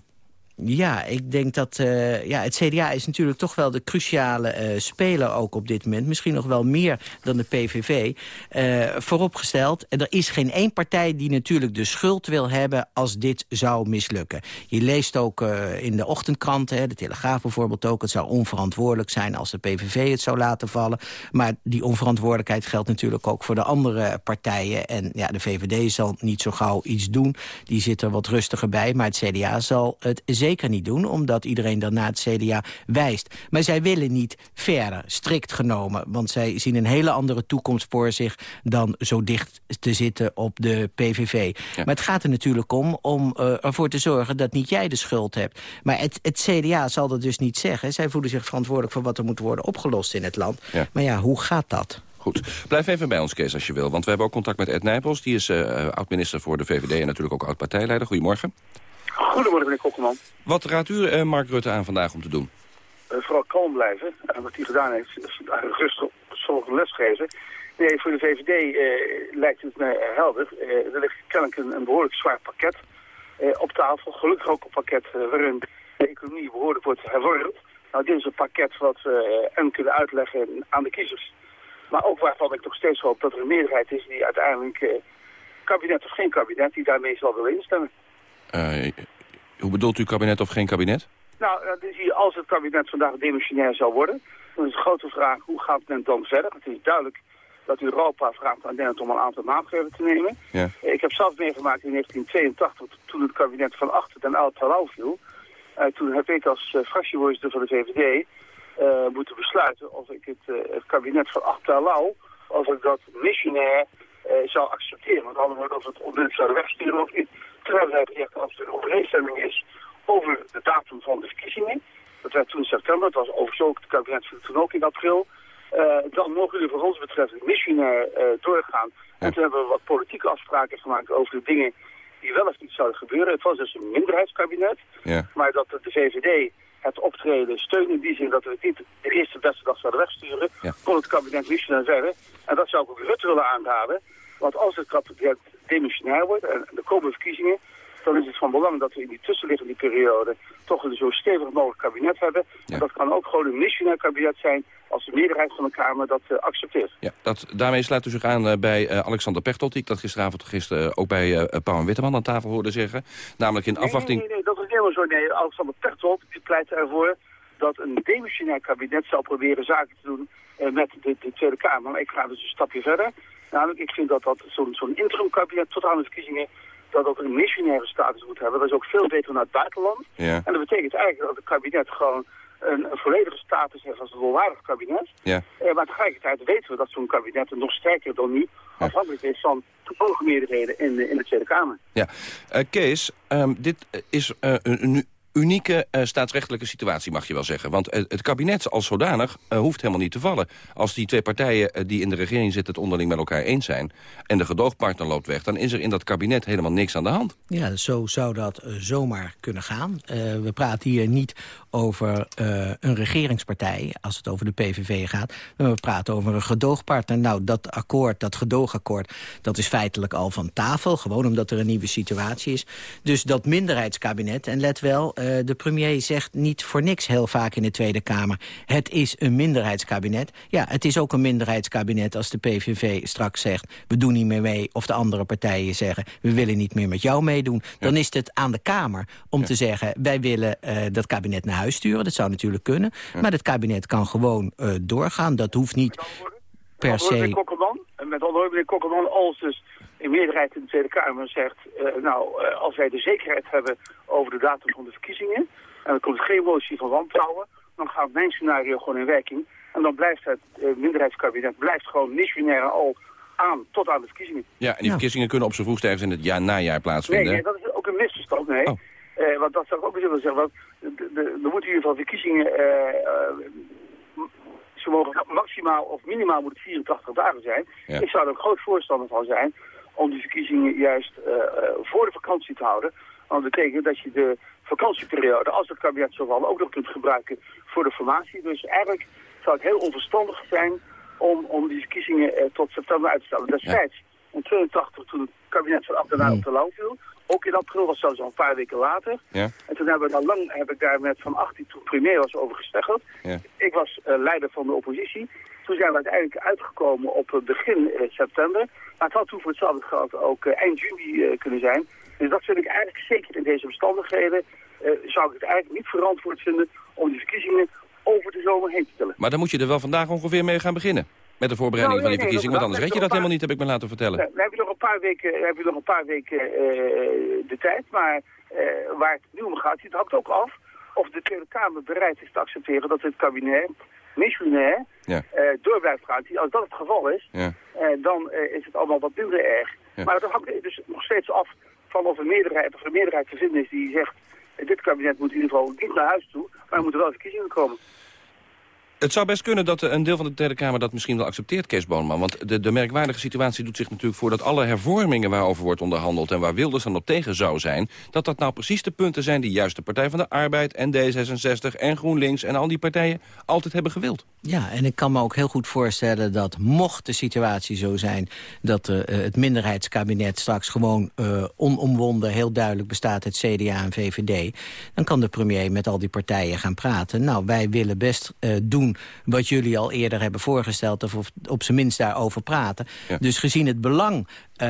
Ja, ik denk dat uh, ja, het CDA is natuurlijk toch wel de cruciale uh, speler ook op dit moment. Misschien nog wel meer dan de PVV. Uh, vooropgesteld, er is geen één partij die natuurlijk de schuld wil hebben als dit zou mislukken. Je leest ook in de ochtendkranten, de Telegraaf bijvoorbeeld ook... het zou onverantwoordelijk zijn als de PVV het zou laten vallen. Maar die onverantwoordelijkheid geldt natuurlijk ook voor de andere partijen. En ja, de VVD zal niet zo gauw iets doen. Die zit er wat rustiger bij, maar het CDA zal het zeker niet doen, omdat iedereen dan naar het CDA wijst. Maar zij willen niet verder, strikt genomen. Want zij zien een hele andere toekomst voor zich... dan zo dicht te zitten op de PVV. Ja. Maar het gaat er natuurlijk om, om uh, ervoor te zorgen... dat niet jij de schuld hebt. Maar het, het CDA zal dat dus niet zeggen. Zij voelen zich verantwoordelijk voor wat er moet worden opgelost in het land. Ja. Maar ja, hoe gaat dat? Goed. Blijf even bij ons, Kees, als je wil. Want we hebben ook contact met Ed Nijpels. Die is uh, oud-minister voor de VVD en natuurlijk ook oud-partijleider. Goedemorgen. Goedemorgen, meneer Kokkelman. Wat raadt u uh, Mark Rutte aan vandaag om te doen? Uh, vooral kalm blijven. En wat hij gedaan heeft, is rustig zorgen lesgeven. Nee, voor de VVD uh, lijkt het me helder. er ligt kennelijk een, een, behoorlijk zwaar pakket op tafel. Gelukkig ook een pakket waarin de economie behoorlijk wordt hervormd. Nou, dit is een pakket wat we en kunnen uitleggen aan de kiezers. Maar ook waarvan ik nog steeds hoop dat er een meerderheid is die uiteindelijk, kabinet of geen kabinet, die daarmee zal willen instemmen. Uh, hoe bedoelt u kabinet of geen kabinet? Nou, als het kabinet vandaag demissionair zou worden... dan is de grote vraag, hoe gaat men dan verder? Het is duidelijk dat Europa vraagt aan Nederland om een aantal maatregelen te nemen. Ja. Ik heb zelf meegemaakt in 1982, toen het kabinet van achter den oud Talau viel. Uh, toen heb ik als uh, fractievoorzitter van de VVD uh, moeten besluiten of ik het, het kabinet van achter Talau, of ik dat missionair zou accepteren. Met andere woorden, of het onmiddellijk zouden wegsturen of niet. Terwijl wij gezegd, als er een overeenstemming is over de datum van de verkiezingen, dat werd toen in september, dat was overigens ook, het kabinet toen ook in april, uh, dan mogen jullie voor ons betreft missionair uh, doorgaan. Ja. En toen hebben we wat politieke afspraken gemaakt over de dingen die wel of niet zouden gebeuren. Het was dus een minderheidskabinet, ja. maar dat de VVD het optreden steunen in die zin dat we het niet de eerste beste dag zouden wegsturen, ja. kon het kabinet missionair verder. En dat zou ik ook Rutte willen aanraden, want als het kabinet demissionair wordt en de komende verkiezingen, dan is het van belang dat we in die tussenliggende periode toch een zo stevig mogelijk kabinet hebben. Ja. En dat kan ook gewoon een missionair kabinet zijn als de meerderheid van de Kamer dat uh, accepteert. Ja, dat, daarmee sluit u zich aan uh, bij uh, Alexander Pechtold, die ik dat gisteravond gisteren ook bij Pauw en Witteman aan tafel hoorde zeggen. Namelijk in nee, afwachting... Nee, nee, nee, dat zo. Nee, Alexander Pechtold die pleit ervoor dat een demissionair kabinet zal proberen zaken te doen met de, de, Tweede Kamer. Maar ik ga dus een stapje verder. Namelijk, ik vind dat, dat zo'n zo'n interim kabinet tot aan de verkiezingen dat ook een missionaire status moet hebben. Dat is ook veel beter naar het buitenland. Ja. En dat betekent eigenlijk dat het kabinet gewoon een, een volledige status heeft als een volwaardig kabinet. Ja. Eh, maar tegelijkertijd weten we dat zo'n kabinet nog sterker dan nu afhankelijk is van toevallige meerderheden in, in de Tweede Kamer. Ja. Uh, Kees, um, dit is uh, nu unieke uh, staatsrechtelijke situatie, mag je wel zeggen. Want uh, het kabinet als zodanig uh, hoeft helemaal niet te vallen. Als die twee partijen die in de regering zitten... het onderling met elkaar eens zijn... en de gedoogpartner loopt weg... dan is er in dat kabinet helemaal niks aan de hand. Ja, zo zou dat zomaar kunnen gaan. we praten hier niet over een regeringspartij... als het over de PVV gaat. We praten over een gedoogpartner. Nou, dat akkoord, dat gedoogakkoord... dat is feitelijk al van tafel. Gewoon omdat er een nieuwe situatie is. Dus dat minderheidskabinet, en let wel uh, de premier zegt niet voor niks heel vaak in de Tweede Kamer... het is een minderheidskabinet. Ja, het is ook een minderheidskabinet als de PVV straks zegt... we doen niet meer mee, of de andere partijen zeggen... we willen niet meer met jou meedoen. Dan is het aan de Kamer om te zeggen... wij willen uh, dat kabinet naar huis sturen. Dat zou natuurlijk kunnen. Maar het kabinet kan gewoon uh, doorgaan. Dat hoeft niet per se... Met andere woorden, meneer Kokkelman, als dus in meerderheid in de Tweede Kamer zegt... Uh, nou, uh, als wij de zekerheid hebben over de datum van de verkiezingen... en er komt geen motie van wantrouwen... dan gaat mijn scenario gewoon in werking. En dan blijft het uh, minderheidskabinet blijft gewoon missionair al aan tot aan de verkiezingen. Ja, en die ja. verkiezingen kunnen op zijn vroegst ergens in het jaar najaar plaatsvinden. Nee, nee, dat is ook een misverstand, nee. Oh. Uh, want dat zou ik ook eens willen zeggen. Want de, de, er moeten in ieder geval verkiezingen... Uh, ze mogen maximaal of minimaal moet het 84 dagen zijn. Ja. Ik zou er ook groot voorstander van zijn om die verkiezingen juist uh, uh, voor de vakantie te houden. Want dat betekent dat je de vakantieperiode, als het kabinet zo vallen, ook nog kunt gebruiken voor de formatie. Dus eigenlijk zou het heel onverstandig zijn om, om die verkiezingen uh, tot september uit te stellen. Destijds, in 82, toen het kabinet van Abdelnaar op de lauw viel, ook in april was zelfs al een paar weken later. Ja. En toen hebben we dan lang, heb ik daar met Van 18 toen premier was over gesteggeld. Ja. Ik was uh, leider van de oppositie. Toen zijn we uiteindelijk uitgekomen op begin uh, september. Maar het had toen voor hetzelfde geld ook eind juni kunnen zijn. Dus dat vind ik eigenlijk zeker in deze omstandigheden... zou ik het eigenlijk niet verantwoord vinden om die verkiezingen over de zomer heen te stellen. Maar dan moet je er wel vandaag ongeveer mee gaan beginnen. Met de voorbereiding nou, van die verkiezingen, want anders weet je dat helemaal niet, heb ik me laten vertellen. Dan heb je nog een paar weken, heb je nog een paar weken de tijd, maar waar het nu om gaat, het hangt ook af of de Tweede Kamer bereid is te accepteren dat het kabinet missionair ja. uh, door blijft gaan. Als dat het geval is, ja. uh, dan uh, is het allemaal wat minder erg. Ja. Maar dat hangt dus nog steeds af van of een meerderheid, of een meerderheid te vinden is die zegt... dit kabinet moet in ieder geval niet naar huis toe, maar er moeten wel verkiezingen komen. Het zou best kunnen dat een deel van de Tweede Kamer dat misschien wel accepteert, Kees Boonman. Want de, de merkwaardige situatie doet zich natuurlijk voor dat alle hervormingen waarover wordt onderhandeld... en waar Wilders dan op tegen zou zijn... dat dat nou precies de punten zijn die juist de Partij van de Arbeid en D66 en GroenLinks... en al die partijen altijd hebben gewild. Ja, en ik kan me ook heel goed voorstellen dat mocht de situatie zo zijn... dat uh, het minderheidskabinet straks gewoon uh, onomwonden heel duidelijk bestaat... uit CDA en VVD, dan kan de premier met al die partijen gaan praten. Nou, wij willen best doen wat jullie al eerder hebben voorgesteld... of op, op zijn minst daarover praten. Ja. Dus gezien het belang uh,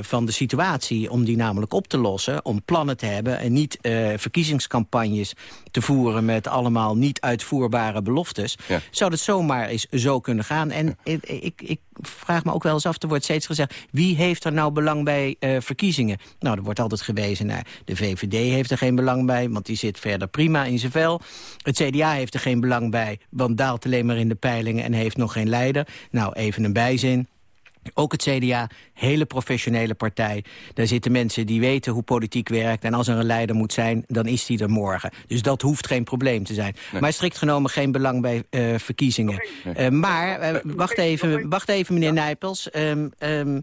van de situatie om die namelijk op te lossen... om plannen te hebben en niet uh, verkiezingscampagnes te voeren... met allemaal niet uitvoerbare beloftes... Ja. zou het zomaar eens zo kunnen gaan. En ja. ik, ik, ik, vraag me ook wel eens af, er wordt steeds gezegd... wie heeft er nou belang bij uh, verkiezingen? Nou, er wordt altijd gewezen naar de VVD heeft er geen belang bij... want die zit verder prima in zijn vel. Het CDA heeft er geen belang bij, want daalt alleen maar in de peilingen... en heeft nog geen leider. Nou, even een bijzin. Ook het CDA, hele professionele partij. Daar zitten mensen die weten hoe politiek werkt. En als er een leider moet zijn, dan is die er morgen. Dus dat hoeft geen probleem te zijn. Nee. Maar strikt genomen geen belang bij uh, verkiezingen. Nee. Uh, maar, uh, wacht, even, wacht even, meneer Nijpels. Um, um,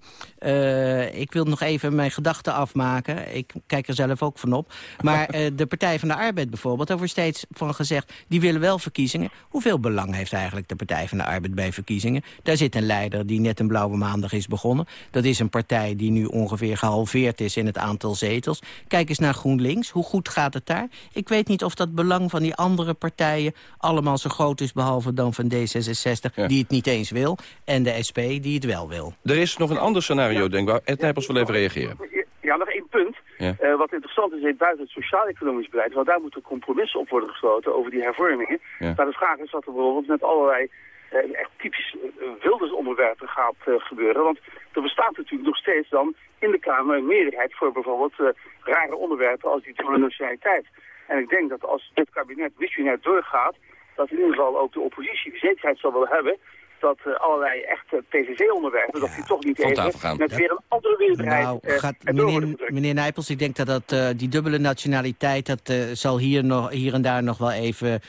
ik wil nog even mijn gedachten afmaken. Ik kijk er zelf ook van op. Maar de Partij van de Arbeid bijvoorbeeld, daar wordt steeds van gezegd... die willen wel verkiezingen. Hoeveel belang heeft eigenlijk de Partij van de Arbeid bij verkiezingen? Daar zit een leider die net een blauwe maan maandag is begonnen. Dat is een partij die nu ongeveer gehalveerd is in het aantal zetels. Kijk eens naar GroenLinks. Hoe goed gaat het daar? Ik weet niet of dat belang van die andere partijen allemaal zo groot is... behalve dan van D66, Ja. die het niet eens wil. En de SP, die het wel wil. Er is nog een ander scenario denkbaar. Ed Nijpels wil even reageren. Ja, nog één punt. Ja. Uh, wat interessant is, buiten het sociaal-economisch beleid, want daar moeten compromissen op worden gesloten over die hervormingen. Ja. Maar de vraag is wat er bijvoorbeeld met allerlei echt typisch uh, wildersonderwerpen gaat gebeuren. Want er bestaat natuurlijk nog steeds dan in de Kamer een meerderheid voor bijvoorbeeld rare onderwerpen als die dubbele nationaliteit. En ik denk dat als dit kabinet missionair doorgaat, dat in ieder geval ook de oppositie de zekerheid zal willen hebben dat uh, allerlei echte PVV-onderwerpen, dat die toch niet even met weer een andere meerderheid nou, gaat, meneer, meneer Nijpels, ik denk dat, dat uh, die dubbele nationaliteit, dat uh, zal hier, nog, hier en daar nog wel even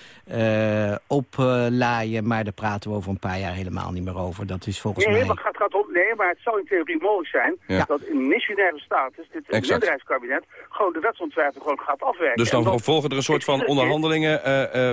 oplaaien. maar daar praten we over een paar jaar helemaal niet meer over. Dat is volgens nee, mij... Maar het gaat om, nee, maar het zou in theorie mogelijk zijn ja. dat in missionaire status, dit minderheidskabinet, gewoon de wetsontwerpen gewoon gaat afwerken. Dus dan, dan volgen er een soort van onderhandelingen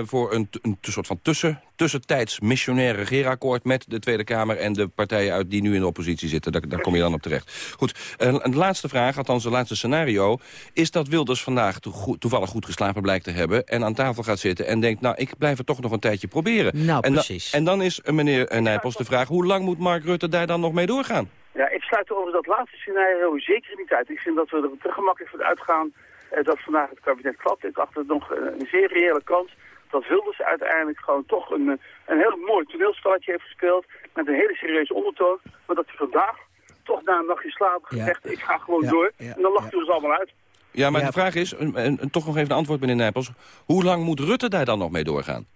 voor een, een soort van tussen, tussentijds missionair regeerakkoord met de Tweede Kamer en de partijen uit die nu in de oppositie zitten. Daar, daar kom je dan op terecht. Goed, een, een laatste vraag, althans het laatste scenario... is dat Wilders vandaag toevallig goed geslapen blijkt te hebben... en aan tafel gaat zitten en denkt, nou, ik blijf het toch nog een tijdje proberen. Nou, en, precies. en dan is uh, meneer Nijpels de vraag, hoe lang moet Mark Rutte daar dan nog mee doorgaan? Ja, ik sluit er over dat laatste scenario zeker niet uit. Ik vind dat we er te gemakkelijk van uitgaan uh, dat vandaag het kabinet klapt. Ik acht het nog uh, een zeer reële kans dat Wilders uiteindelijk gewoon toch een, een heel mooi toneelspelletje heeft gespeeld met een hele serieuze ondertoon. Maar dat hij vandaag toch na een nachtje slaap gezegd, ja. ik ga gewoon ja, door. Ja, en dan lacht hij ons allemaal uit. Ja, maar de vraag is, en, en, toch nog even een antwoord meneer Nijpels. Hoe lang moet Rutte daar dan nog mee doorgaan?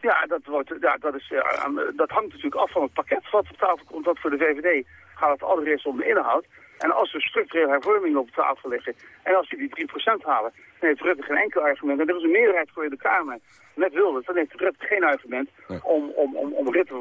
Ja, dat, wordt, ja, dat, is, uh, aan, dat hangt natuurlijk af van het pakket wat op tafel komt. Dat voor de VVD gaat het allereerst om de inhoud. En als er structurele hervormingen op tafel liggen en als die die 3% halen, dan heeft Rutte geen enkel argument. En er is een meerderheid voor in de Kamer met Wilders, dan heeft Rutte geen argument om, om, om, om, Rutte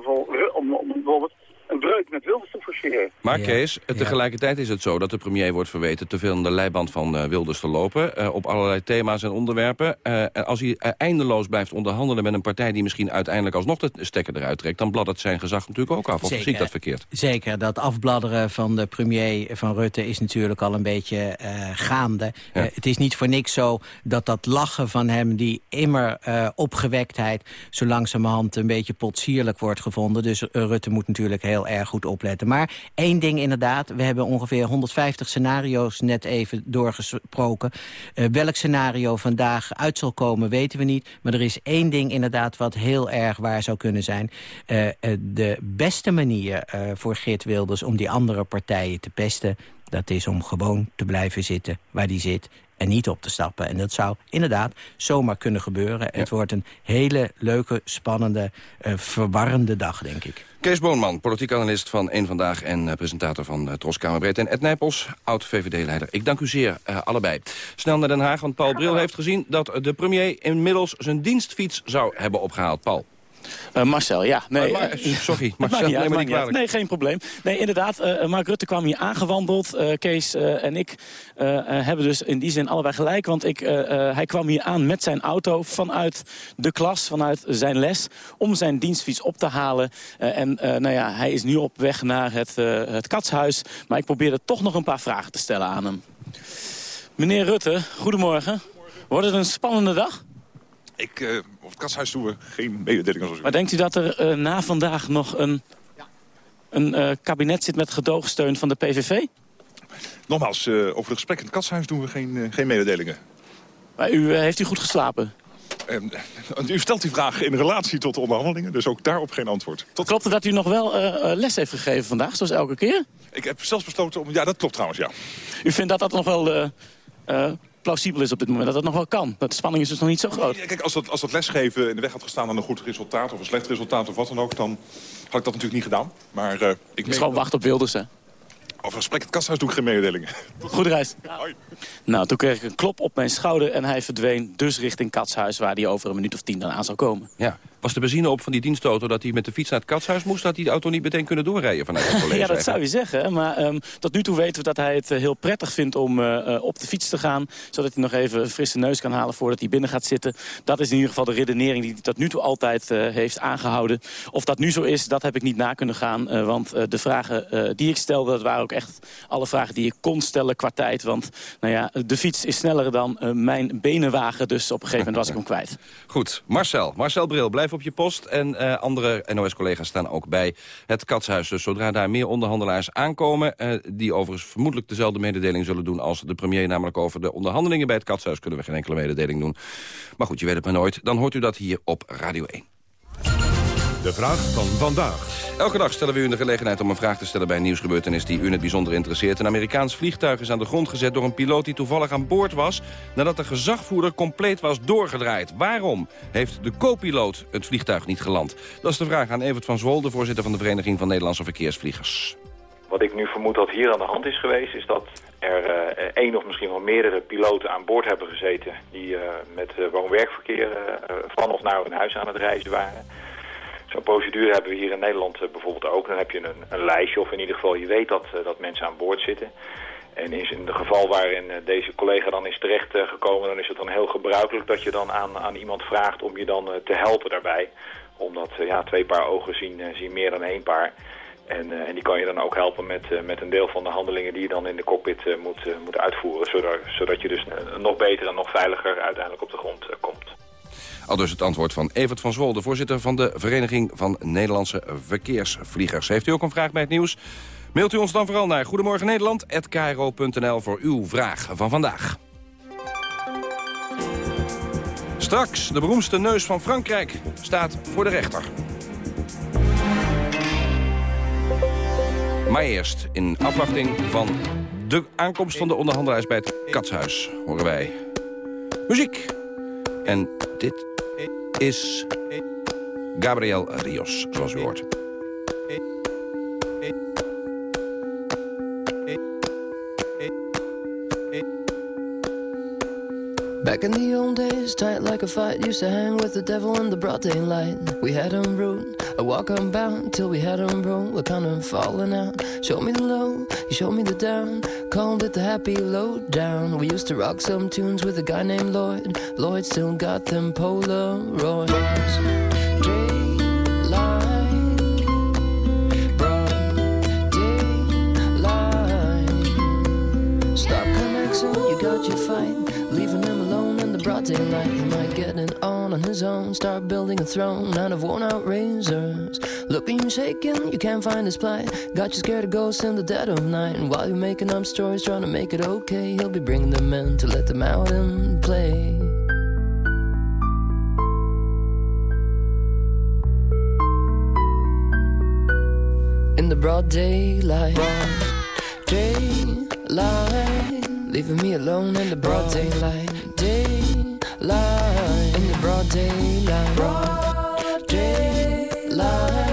om, om bijvoorbeeld een breuk met Wilders te forceren. Maar Kees, tegelijkertijd is het zo dat de premier wordt verweten... te veel aan de leiband van uh, Wilders te lopen... Uh, op allerlei thema's en onderwerpen. Uh, als hij eindeloos blijft onderhandelen met een partij... die misschien uiteindelijk alsnog de stekker eruit trekt... dan bladdert zijn gezag natuurlijk ook af. Of zie ik dat verkeerd? Zeker, dat afbladderen van de premier van Rutte... is natuurlijk al een beetje gaande. Ja. het is niet voor niks zo dat dat lachen van hem... die immer opgewektheid zo langzamerhand een beetje potsierlijk wordt gevonden. Dus Rutte moet natuurlijk heel heel erg goed opletten. Maar één ding inderdaad, we hebben ongeveer 150 scenario's net even doorgesproken. Uh, welk scenario vandaag uit zal komen, weten we niet. Maar er is één ding inderdaad wat heel erg waar zou kunnen zijn. Uh, uh, de beste manier voor Geert Wilders om die andere partijen te pesten... dat is om gewoon te blijven zitten waar die zit en niet op te stappen. En dat zou inderdaad zomaar kunnen gebeuren. Ja. Het wordt een hele leuke, spannende, uh, verwarrende dag, denk ik. Kees Boonman, politiek analist van Eén Vandaag... en uh, presentator van uh, Tros Kamerbreed. En Ed Nijpels, oud-VVD-leider. Ik dank u zeer, allebei. Snel naar Den Haag, want Paul Bril heeft gezien... dat de premier inmiddels zijn dienstfiets zou hebben opgehaald. Paul. Uh, Marcel, ja. Nee, uh, maar, sorry, Marcel, ja, neem me niet kwalijk. Nee, geen probleem. Nee, inderdaad, uh, Mark Rutte kwam hier aangewandeld. Kees en ik hebben dus in die zin allebei gelijk. Want ik, hij kwam hier aan met zijn auto vanuit de klas, vanuit zijn les... om zijn dienstfiets op te halen. en nou ja, hij is nu op weg naar het, het katshuis. Maar ik probeerde toch nog een paar vragen te stellen aan hem. Meneer Rutte, goedemorgen. Wordt het een spannende dag? Ik, uh, op het katshuis doen we geen mededelingen. Maar denkt u dat er uh, na vandaag nog een, een uh, kabinet zit met gedoogsteun van de PVV? Nogmaals, over het gesprek in het katshuis doen we geen, geen mededelingen. Maar u, heeft u goed geslapen? Ehm, u stelt die vraag in relatie tot de onderhandelingen, dus ook daarop geen antwoord. Tot... Klopt het dat u nog wel les heeft gegeven vandaag, zoals elke keer? Ik heb zelfs besloten om... Ja, dat klopt trouwens, ja. U vindt dat dat nog wel plausibel is op dit moment. Dat het nog wel kan. Dat de spanning is dus nog niet zo groot. Ja, kijk, als dat, als dat lesgeven in de weg had gestaan aan een goed resultaat... of een slecht resultaat of wat dan ook, dan had ik dat natuurlijk niet gedaan. Maar uh, ik dus gewoon wachten op Wilders, hè? Over gesprek het kasthuis doe ik geen mededelingen. Goede reis. Hoi. Nou, toen kreeg ik een klop op mijn schouder en hij verdween dus richting Katshuis... waar hij over een minuut of tien dan aan zou komen. Ja. Was de benzine op van die dienstauto dat hij met de fiets naar het Katshuis moest... dat hij de auto niet meteen kunnen doorrijden vanuit het college? ja, dat zou je zeggen. Maar um, tot nu toe weten we dat hij het uh, heel prettig vindt om uh, op de fiets te gaan... zodat hij nog even een frisse neus kan halen voordat hij binnen gaat zitten. Dat is in ieder geval de redenering die hij tot nu toe altijd uh, heeft aangehouden. Of dat nu zo is, dat heb ik niet na kunnen gaan. want de vragen die ik stelde, dat waren ook echt alle vragen die ik kon stellen qua tijd. Want nou ja, de fiets is sneller dan mijn benenwagen. Dus op een gegeven moment was ik hem kwijt. Goed, Marcel. Marcel Bril, blijf op je post. En uh, andere NOS-collega's staan ook bij het Katshuis. Dus zodra daar meer onderhandelaars aankomen... Uh, die overigens vermoedelijk dezelfde mededeling zullen doen... als de premier namelijk over de onderhandelingen bij het Katshuis... kunnen we geen enkele mededeling doen. Maar goed, je weet het maar nooit. Dan hoort u dat hier op Radio 1. De vraag van vandaag. Elke dag stellen we u de gelegenheid om een vraag te stellen bij een nieuwsgebeurtenis die u het bijzonder interesseert. Een Amerikaans vliegtuig is aan de grond gezet door een piloot die toevallig aan boord was nadat de gezagvoerder compleet was doorgedraaid. Waarom heeft de co-piloot het vliegtuig niet geland? Dat is de vraag aan Evert van Zwol, de voorzitter van de Vereniging van Nederlandse Verkeersvliegers. Wat ik nu vermoed dat hier aan de hand is geweest... is dat er uh, één of misschien wel meerdere piloten aan boord hebben gezeten... die uh, met uh, woon-werkverkeer van of naar hun huis aan het reizen waren. Zo'n procedure hebben we hier in Nederland bijvoorbeeld ook. Dan heb je een, een, lijstje of in ieder geval je weet dat, dat mensen aan boord zitten. En in het geval waarin deze collega dan is terechtgekomen... dan is het dan heel gebruikelijk dat je dan aan, aan iemand vraagt om je dan te helpen daarbij. Omdat ja, twee paar ogen zien, zien meer dan één paar... En, en, die kan je dan ook helpen met, met een deel van de handelingen die je dan in de cockpit moet, moet uitvoeren. Zodat, zodat je dus nog beter en nog veiliger uiteindelijk op de grond komt. Al dus het antwoord van Evert van Zwol, de voorzitter van de Vereniging van Nederlandse Verkeersvliegers. Heeft u ook een vraag bij het nieuws? Mailt u ons dan vooral naar Goedemorgen Nederland@kro.nl voor uw vraag van vandaag. Straks, de beroemdste neus van Frankrijk staat voor de rechter. Maar eerst, in afwachting van de aankomst van de onderhandelaars bij het Katshuis... horen wij muziek. En dit is Gabriel Rios, zoals u hoort. Back in the old days, tight like a fight, used to hang with the devil in the broad daylight. We had him rude, a walk unbound, till we had him broke. We're kind of falling out. Show me the low, you showed me the down. Called it the happy low down. We used to rock some tunes with a guy named Lloyd. Lloyd still got them Polaroids. You got your fight, leaving him alone in the broad daylight. He might get it on on his own, start building a throne out of worn out razors. Looking you shaking, you can't find his plight. Got you scared of ghosts in the dead of night. And while you're making up stories, trying to make it okay, he'll be bringing them in to let them out and play. In the broad daylight, daylight, leaving me alone in the broad daylight, daylight, in the broad daylight, broad daylight,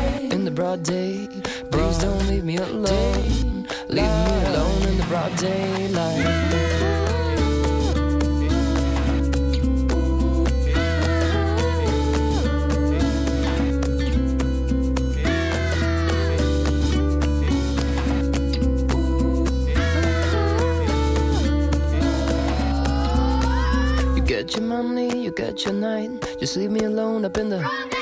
broad day. Please don't leave me alone, leave me alone in the broad daylight. You get your money, you get your night. Just leave me alone up in the.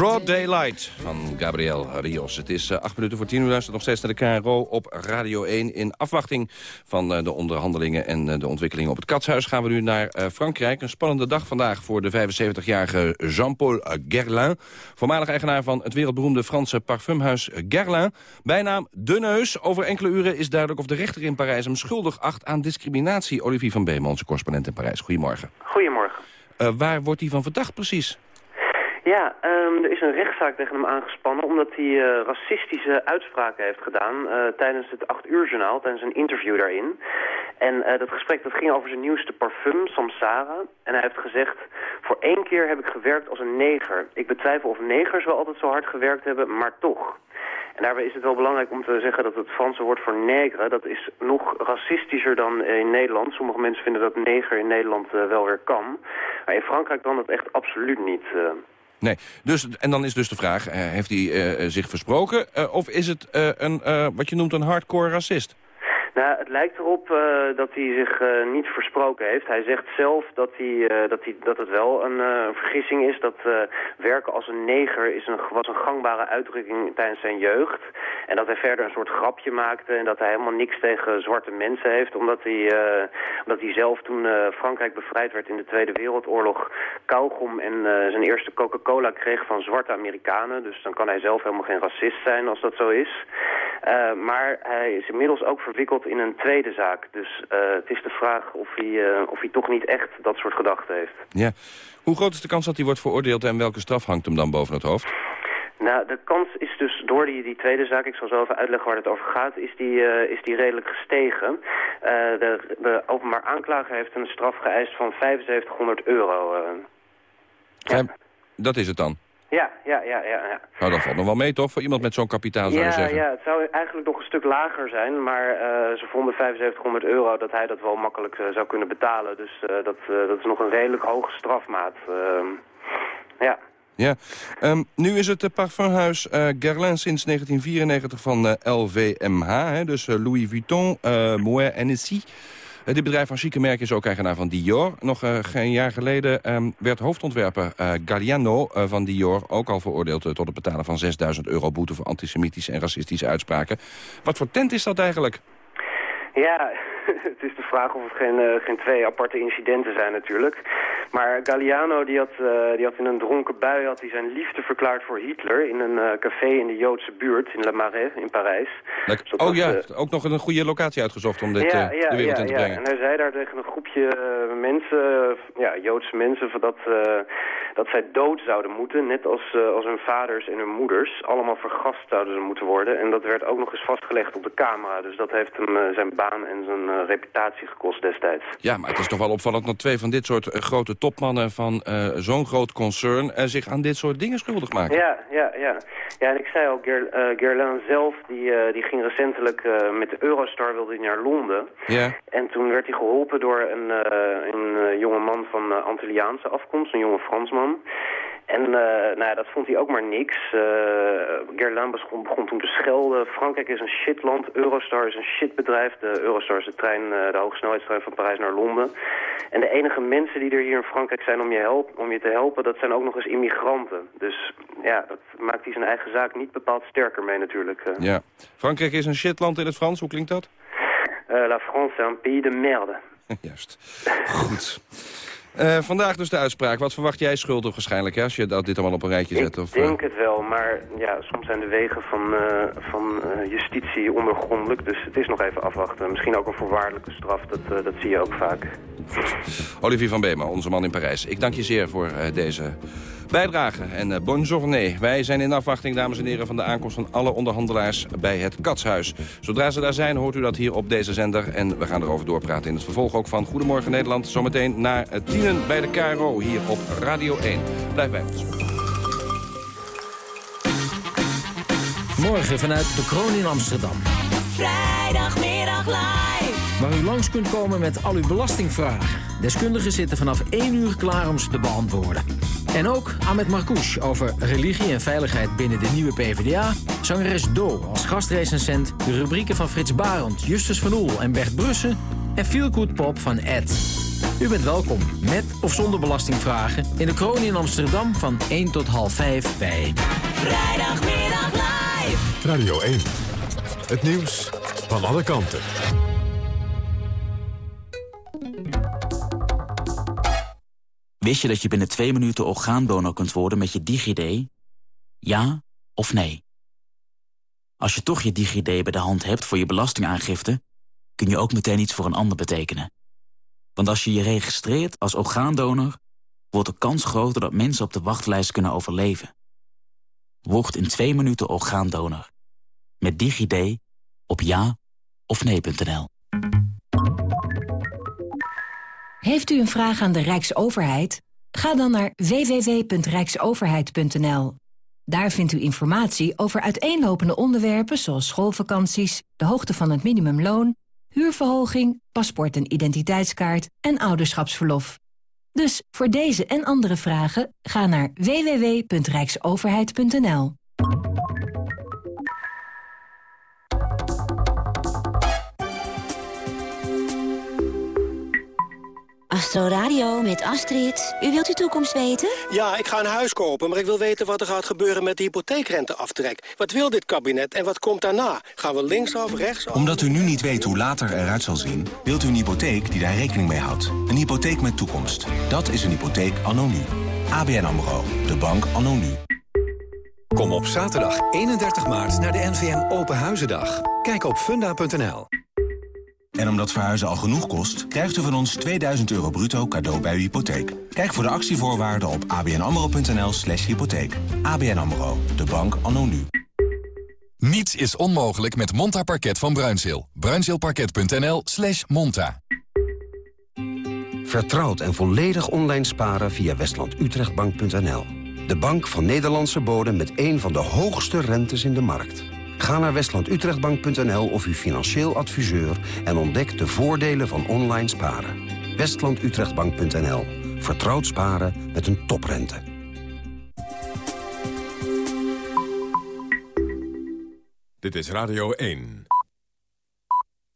Broad Daylight van Gabriel Rios. Het is uh, acht minuten voor tien uur. Luistert nog steeds naar de KRO op Radio 1. In afwachting van uh, de onderhandelingen en uh, de ontwikkelingen op het Katshuis... gaan we nu naar Frankrijk. Een spannende dag vandaag voor de 75-jarige Jean-Paul Guerlain. Voormalig eigenaar van het wereldberoemde Franse parfumhuis Guerlain. Bijnaam De Neus. Over enkele uren is duidelijk of de rechter in Parijs... hem schuldig acht aan discriminatie. Olivier van Beeman, onze correspondent in Parijs. Goedemorgen. Goedemorgen. waar wordt hij van verdacht precies? Ja, um, er is een rechtszaak tegen hem aangespannen omdat hij uh, racistische uitspraken heeft gedaan uh, tijdens het 8 uur journaal, tijdens een interview daarin. En uh, dat gesprek dat ging over zijn nieuwste parfum, Samsara. En hij heeft gezegd, voor één keer heb ik gewerkt als een neger. Ik betwijfel of negers wel altijd zo hard gewerkt hebben, maar toch. En daarbij is het wel belangrijk om te zeggen dat het Franse woord voor negre... dat is nog racistischer dan in Nederland. Sommige mensen vinden dat neger in Nederland wel weer kan. Maar in Frankrijk dan dat echt absoluut niet... Nee, dus, en dan is dus de vraag, uh, heeft hij uh, zich versproken... Uh, of is het een, wat je noemt een hardcore racist? Nou, het lijkt erop eh, dat hij zich eh, niet versproken heeft. Hij zegt zelf dat, hij, eh, dat, hij, dat het wel een vergissing is. Dat werken als een neger is een, was een gangbare uitdrukking tijdens zijn jeugd. En dat hij verder een soort grapje maakte en dat hij helemaal niks tegen zwarte mensen heeft. Omdat hij, omdat hij zelf toen Frankrijk bevrijd werd in de Tweede Wereldoorlog kauwgom en zijn eerste Coca-Cola kreeg van zwarte Amerikanen. Dus dan kan hij zelf helemaal geen racist zijn als dat zo is. maar hij is inmiddels ook verwikkeld in een tweede zaak. Dus uh, het is de vraag of hij, uh, of hij toch niet echt dat soort gedachten heeft. Ja. Hoe groot is de kans dat hij wordt veroordeeld en welke straf hangt hem dan boven het hoofd? Nou, de kans is dus door die, die tweede zaak, ik zal zo even uitleggen waar het over gaat, is die, uh, is die redelijk gestegen. de, de openbaar aanklager heeft een straf geëist van 7500 euro. Ja. Dat is het dan? Ja, ja, ja, ja. ja. Nou, dat valt nog wel mee, toch? Voor iemand met zo'n kapitaal, zou ja, je zeggen. Ja, het zou eigenlijk nog een stuk lager zijn. Maar uh, ze vonden 7500 euro dat hij dat wel makkelijk uh, zou kunnen betalen. Dus uh, dat, dat is nog een redelijk hoge strafmaat. Ehm, ja. Ja, um, nu is het de parfumhuis Guerlain sinds 1994 van LVMH. Hè, dus Louis Vuitton, Moet Hennessy. Uh, dit bedrijf van chique merk is ook eigenaar van Dior. Nog uh, geen jaar geleden um, werd hoofdontwerper uh, Galliano van Dior... ook al veroordeeld tot het betalen van 6000 euro boete... voor antisemitische en racistische uitspraken. Wat voor tent is dat eigenlijk? Ja, het is de vraag of het geen, geen twee aparte incidenten zijn natuurlijk. Maar Galliano die had, uh, die had in een dronken bui had hij zijn liefde verklaard voor Hitler... in een uh, café in de Joodse buurt, in La Marais, in Parijs. Dus oh was, ja, ook nog een goede locatie uitgezocht om dit ja, ja, de wereld ja, in te ja. brengen. En hij zei daar tegen een groepje mensen, ja, Joodse mensen... dat, dat zij dood zouden moeten, net als, als hun vaders en hun moeders. Allemaal vergast zouden ze moeten worden. En dat werd ook nog eens vastgelegd op de camera. Dus dat heeft hem zijn baan en zijn reputatie gekost destijds. Ja, maar het is toch wel opvallend dat twee van dit soort grote topmannen van uh, zo'n groot concern uh, zich aan dit soort dingen schuldig maken. Ja, ja, ja. Ja, en ik zei al, Ger, Guerlain zelf, die, die ging recentelijk met de Eurostar wilde hij naar Londen. Ja. En toen werd hij geholpen door een, een jonge man van Antilliaanse afkomst, een jonge Fransman. En uh, nou ja, dat vond hij ook maar niks. Uh, begon, begon, toen te schelden. Frankrijk is een shitland. Eurostar is een shitbedrijf. De Eurostar is de, trein, uh, de hoogsnelheidstrein van Parijs naar Londen. En de enige mensen die er hier in Frankrijk zijn om je, help, om je te helpen... dat zijn ook nog eens immigranten. Dus ja, dat maakt hij zijn eigen zaak niet bepaald sterker mee natuurlijk. Ja. Frankrijk is een shitland in het Frans. Hoe klinkt dat? la France est un pays de merde. Juist. Goed. Uh, vandaag dus de uitspraak. Wat verwacht jij schuldig waarschijnlijk hè, als je dat, dit allemaal op een rijtje zet? Ik of, denk het wel, maar ja, soms zijn de wegen van, uh, van uh, justitie ondergrondelijk. Dus het is nog even afwachten. Misschien ook een voorwaardelijke straf, dat, dat zie je ook vaak. Olivier van Beemer, onze man in Parijs. Ik dank je zeer voor deze bijdrage en bonne journée. Wij zijn in afwachting, dames en heren, van de aankomst van alle onderhandelaars bij het Katshuis. Zodra ze daar zijn, hoort u dat hier op deze zender. En we gaan erover doorpraten in het vervolg ook van Goedemorgen Nederland. Zometeen naar uh, tienen bij de KRO hier op Radio 1. Blijf bij ons. Morgen vanuit de Kroon in Amsterdam. Vrijdagmiddag live. Waar u langs kunt komen met al uw belastingvragen. Deskundigen zitten vanaf 1 uur klaar om ze te beantwoorden. En ook Ahmed Marcouch over religie en veiligheid binnen de nieuwe PvdA. Zangeres Do als gastrecensent. De rubrieken van Frits Barend, Justus van Oel en Bert Brussen. En Feel Good Pop van Ed. U bent welkom, met of zonder belastingvragen... in de kroon in Amsterdam van 1 tot half 5 bij... Vrijdagmiddag live. Radio 1. Het nieuws van alle kanten. Wist je dat je binnen twee minuten orgaandonor kunt worden met je DigiD? Ja of nee? Als je toch je DigiD bij de hand hebt voor je belastingaangifte... kun je ook meteen iets voor een ander betekenen. Want als je je registreert als orgaandonor... wordt de kans groter dat mensen op de wachtlijst kunnen overleven. Word in twee minuten orgaandonor. Met DigiD op ja of nee.nl. Heeft u een vraag aan de Rijksoverheid? Ga dan naar www.rijksoverheid.nl. Daar vindt u informatie over uiteenlopende onderwerpen zoals schoolvakanties, de hoogte van het minimumloon, huurverhoging, paspoort en identiteitskaart en ouderschapsverlof. Dus voor deze en andere vragen ga naar www.rijksoverheid.nl. Astro Radio met Astrid. U wilt uw toekomst weten? Ja, ik ga een huis kopen, maar ik wil weten wat er gaat gebeuren met de hypotheekrenteaftrek. Wat wil dit kabinet en wat komt daarna? Gaan we linksaf, rechtsaf? Omdat u nu niet weet hoe later eruit zal zien... wilt u een hypotheek die daar rekening mee houdt. Een hypotheek met toekomst. Dat is een hypotheek anno nu. ABN AMRO. De bank anno nu. Kom op zaterdag 31 maart naar de NVM Open Huizendag. Kijk op funda.nl. En omdat verhuizen al genoeg kost, krijgt u van ons 2000 euro bruto cadeau bij uw hypotheek. Kijk voor de actievoorwaarden op abnamro.nl slash hypotheek. ABN AMRO, de bank anno nu. Niets is onmogelijk met Monta Parket van Bruinzeel. Bruinzeelparket.nl slash monta. Vertrouwd en volledig online sparen via westlandutrechtbank.nl. De bank van Nederlandse bodem met een van de hoogste rentes in de markt. Ga naar westlandutrechtbank.nl of uw financieel adviseur... en ontdek de voordelen van online sparen. westlandutrechtbank.nl. Vertrouwd sparen met een toprente. Dit is Radio 1.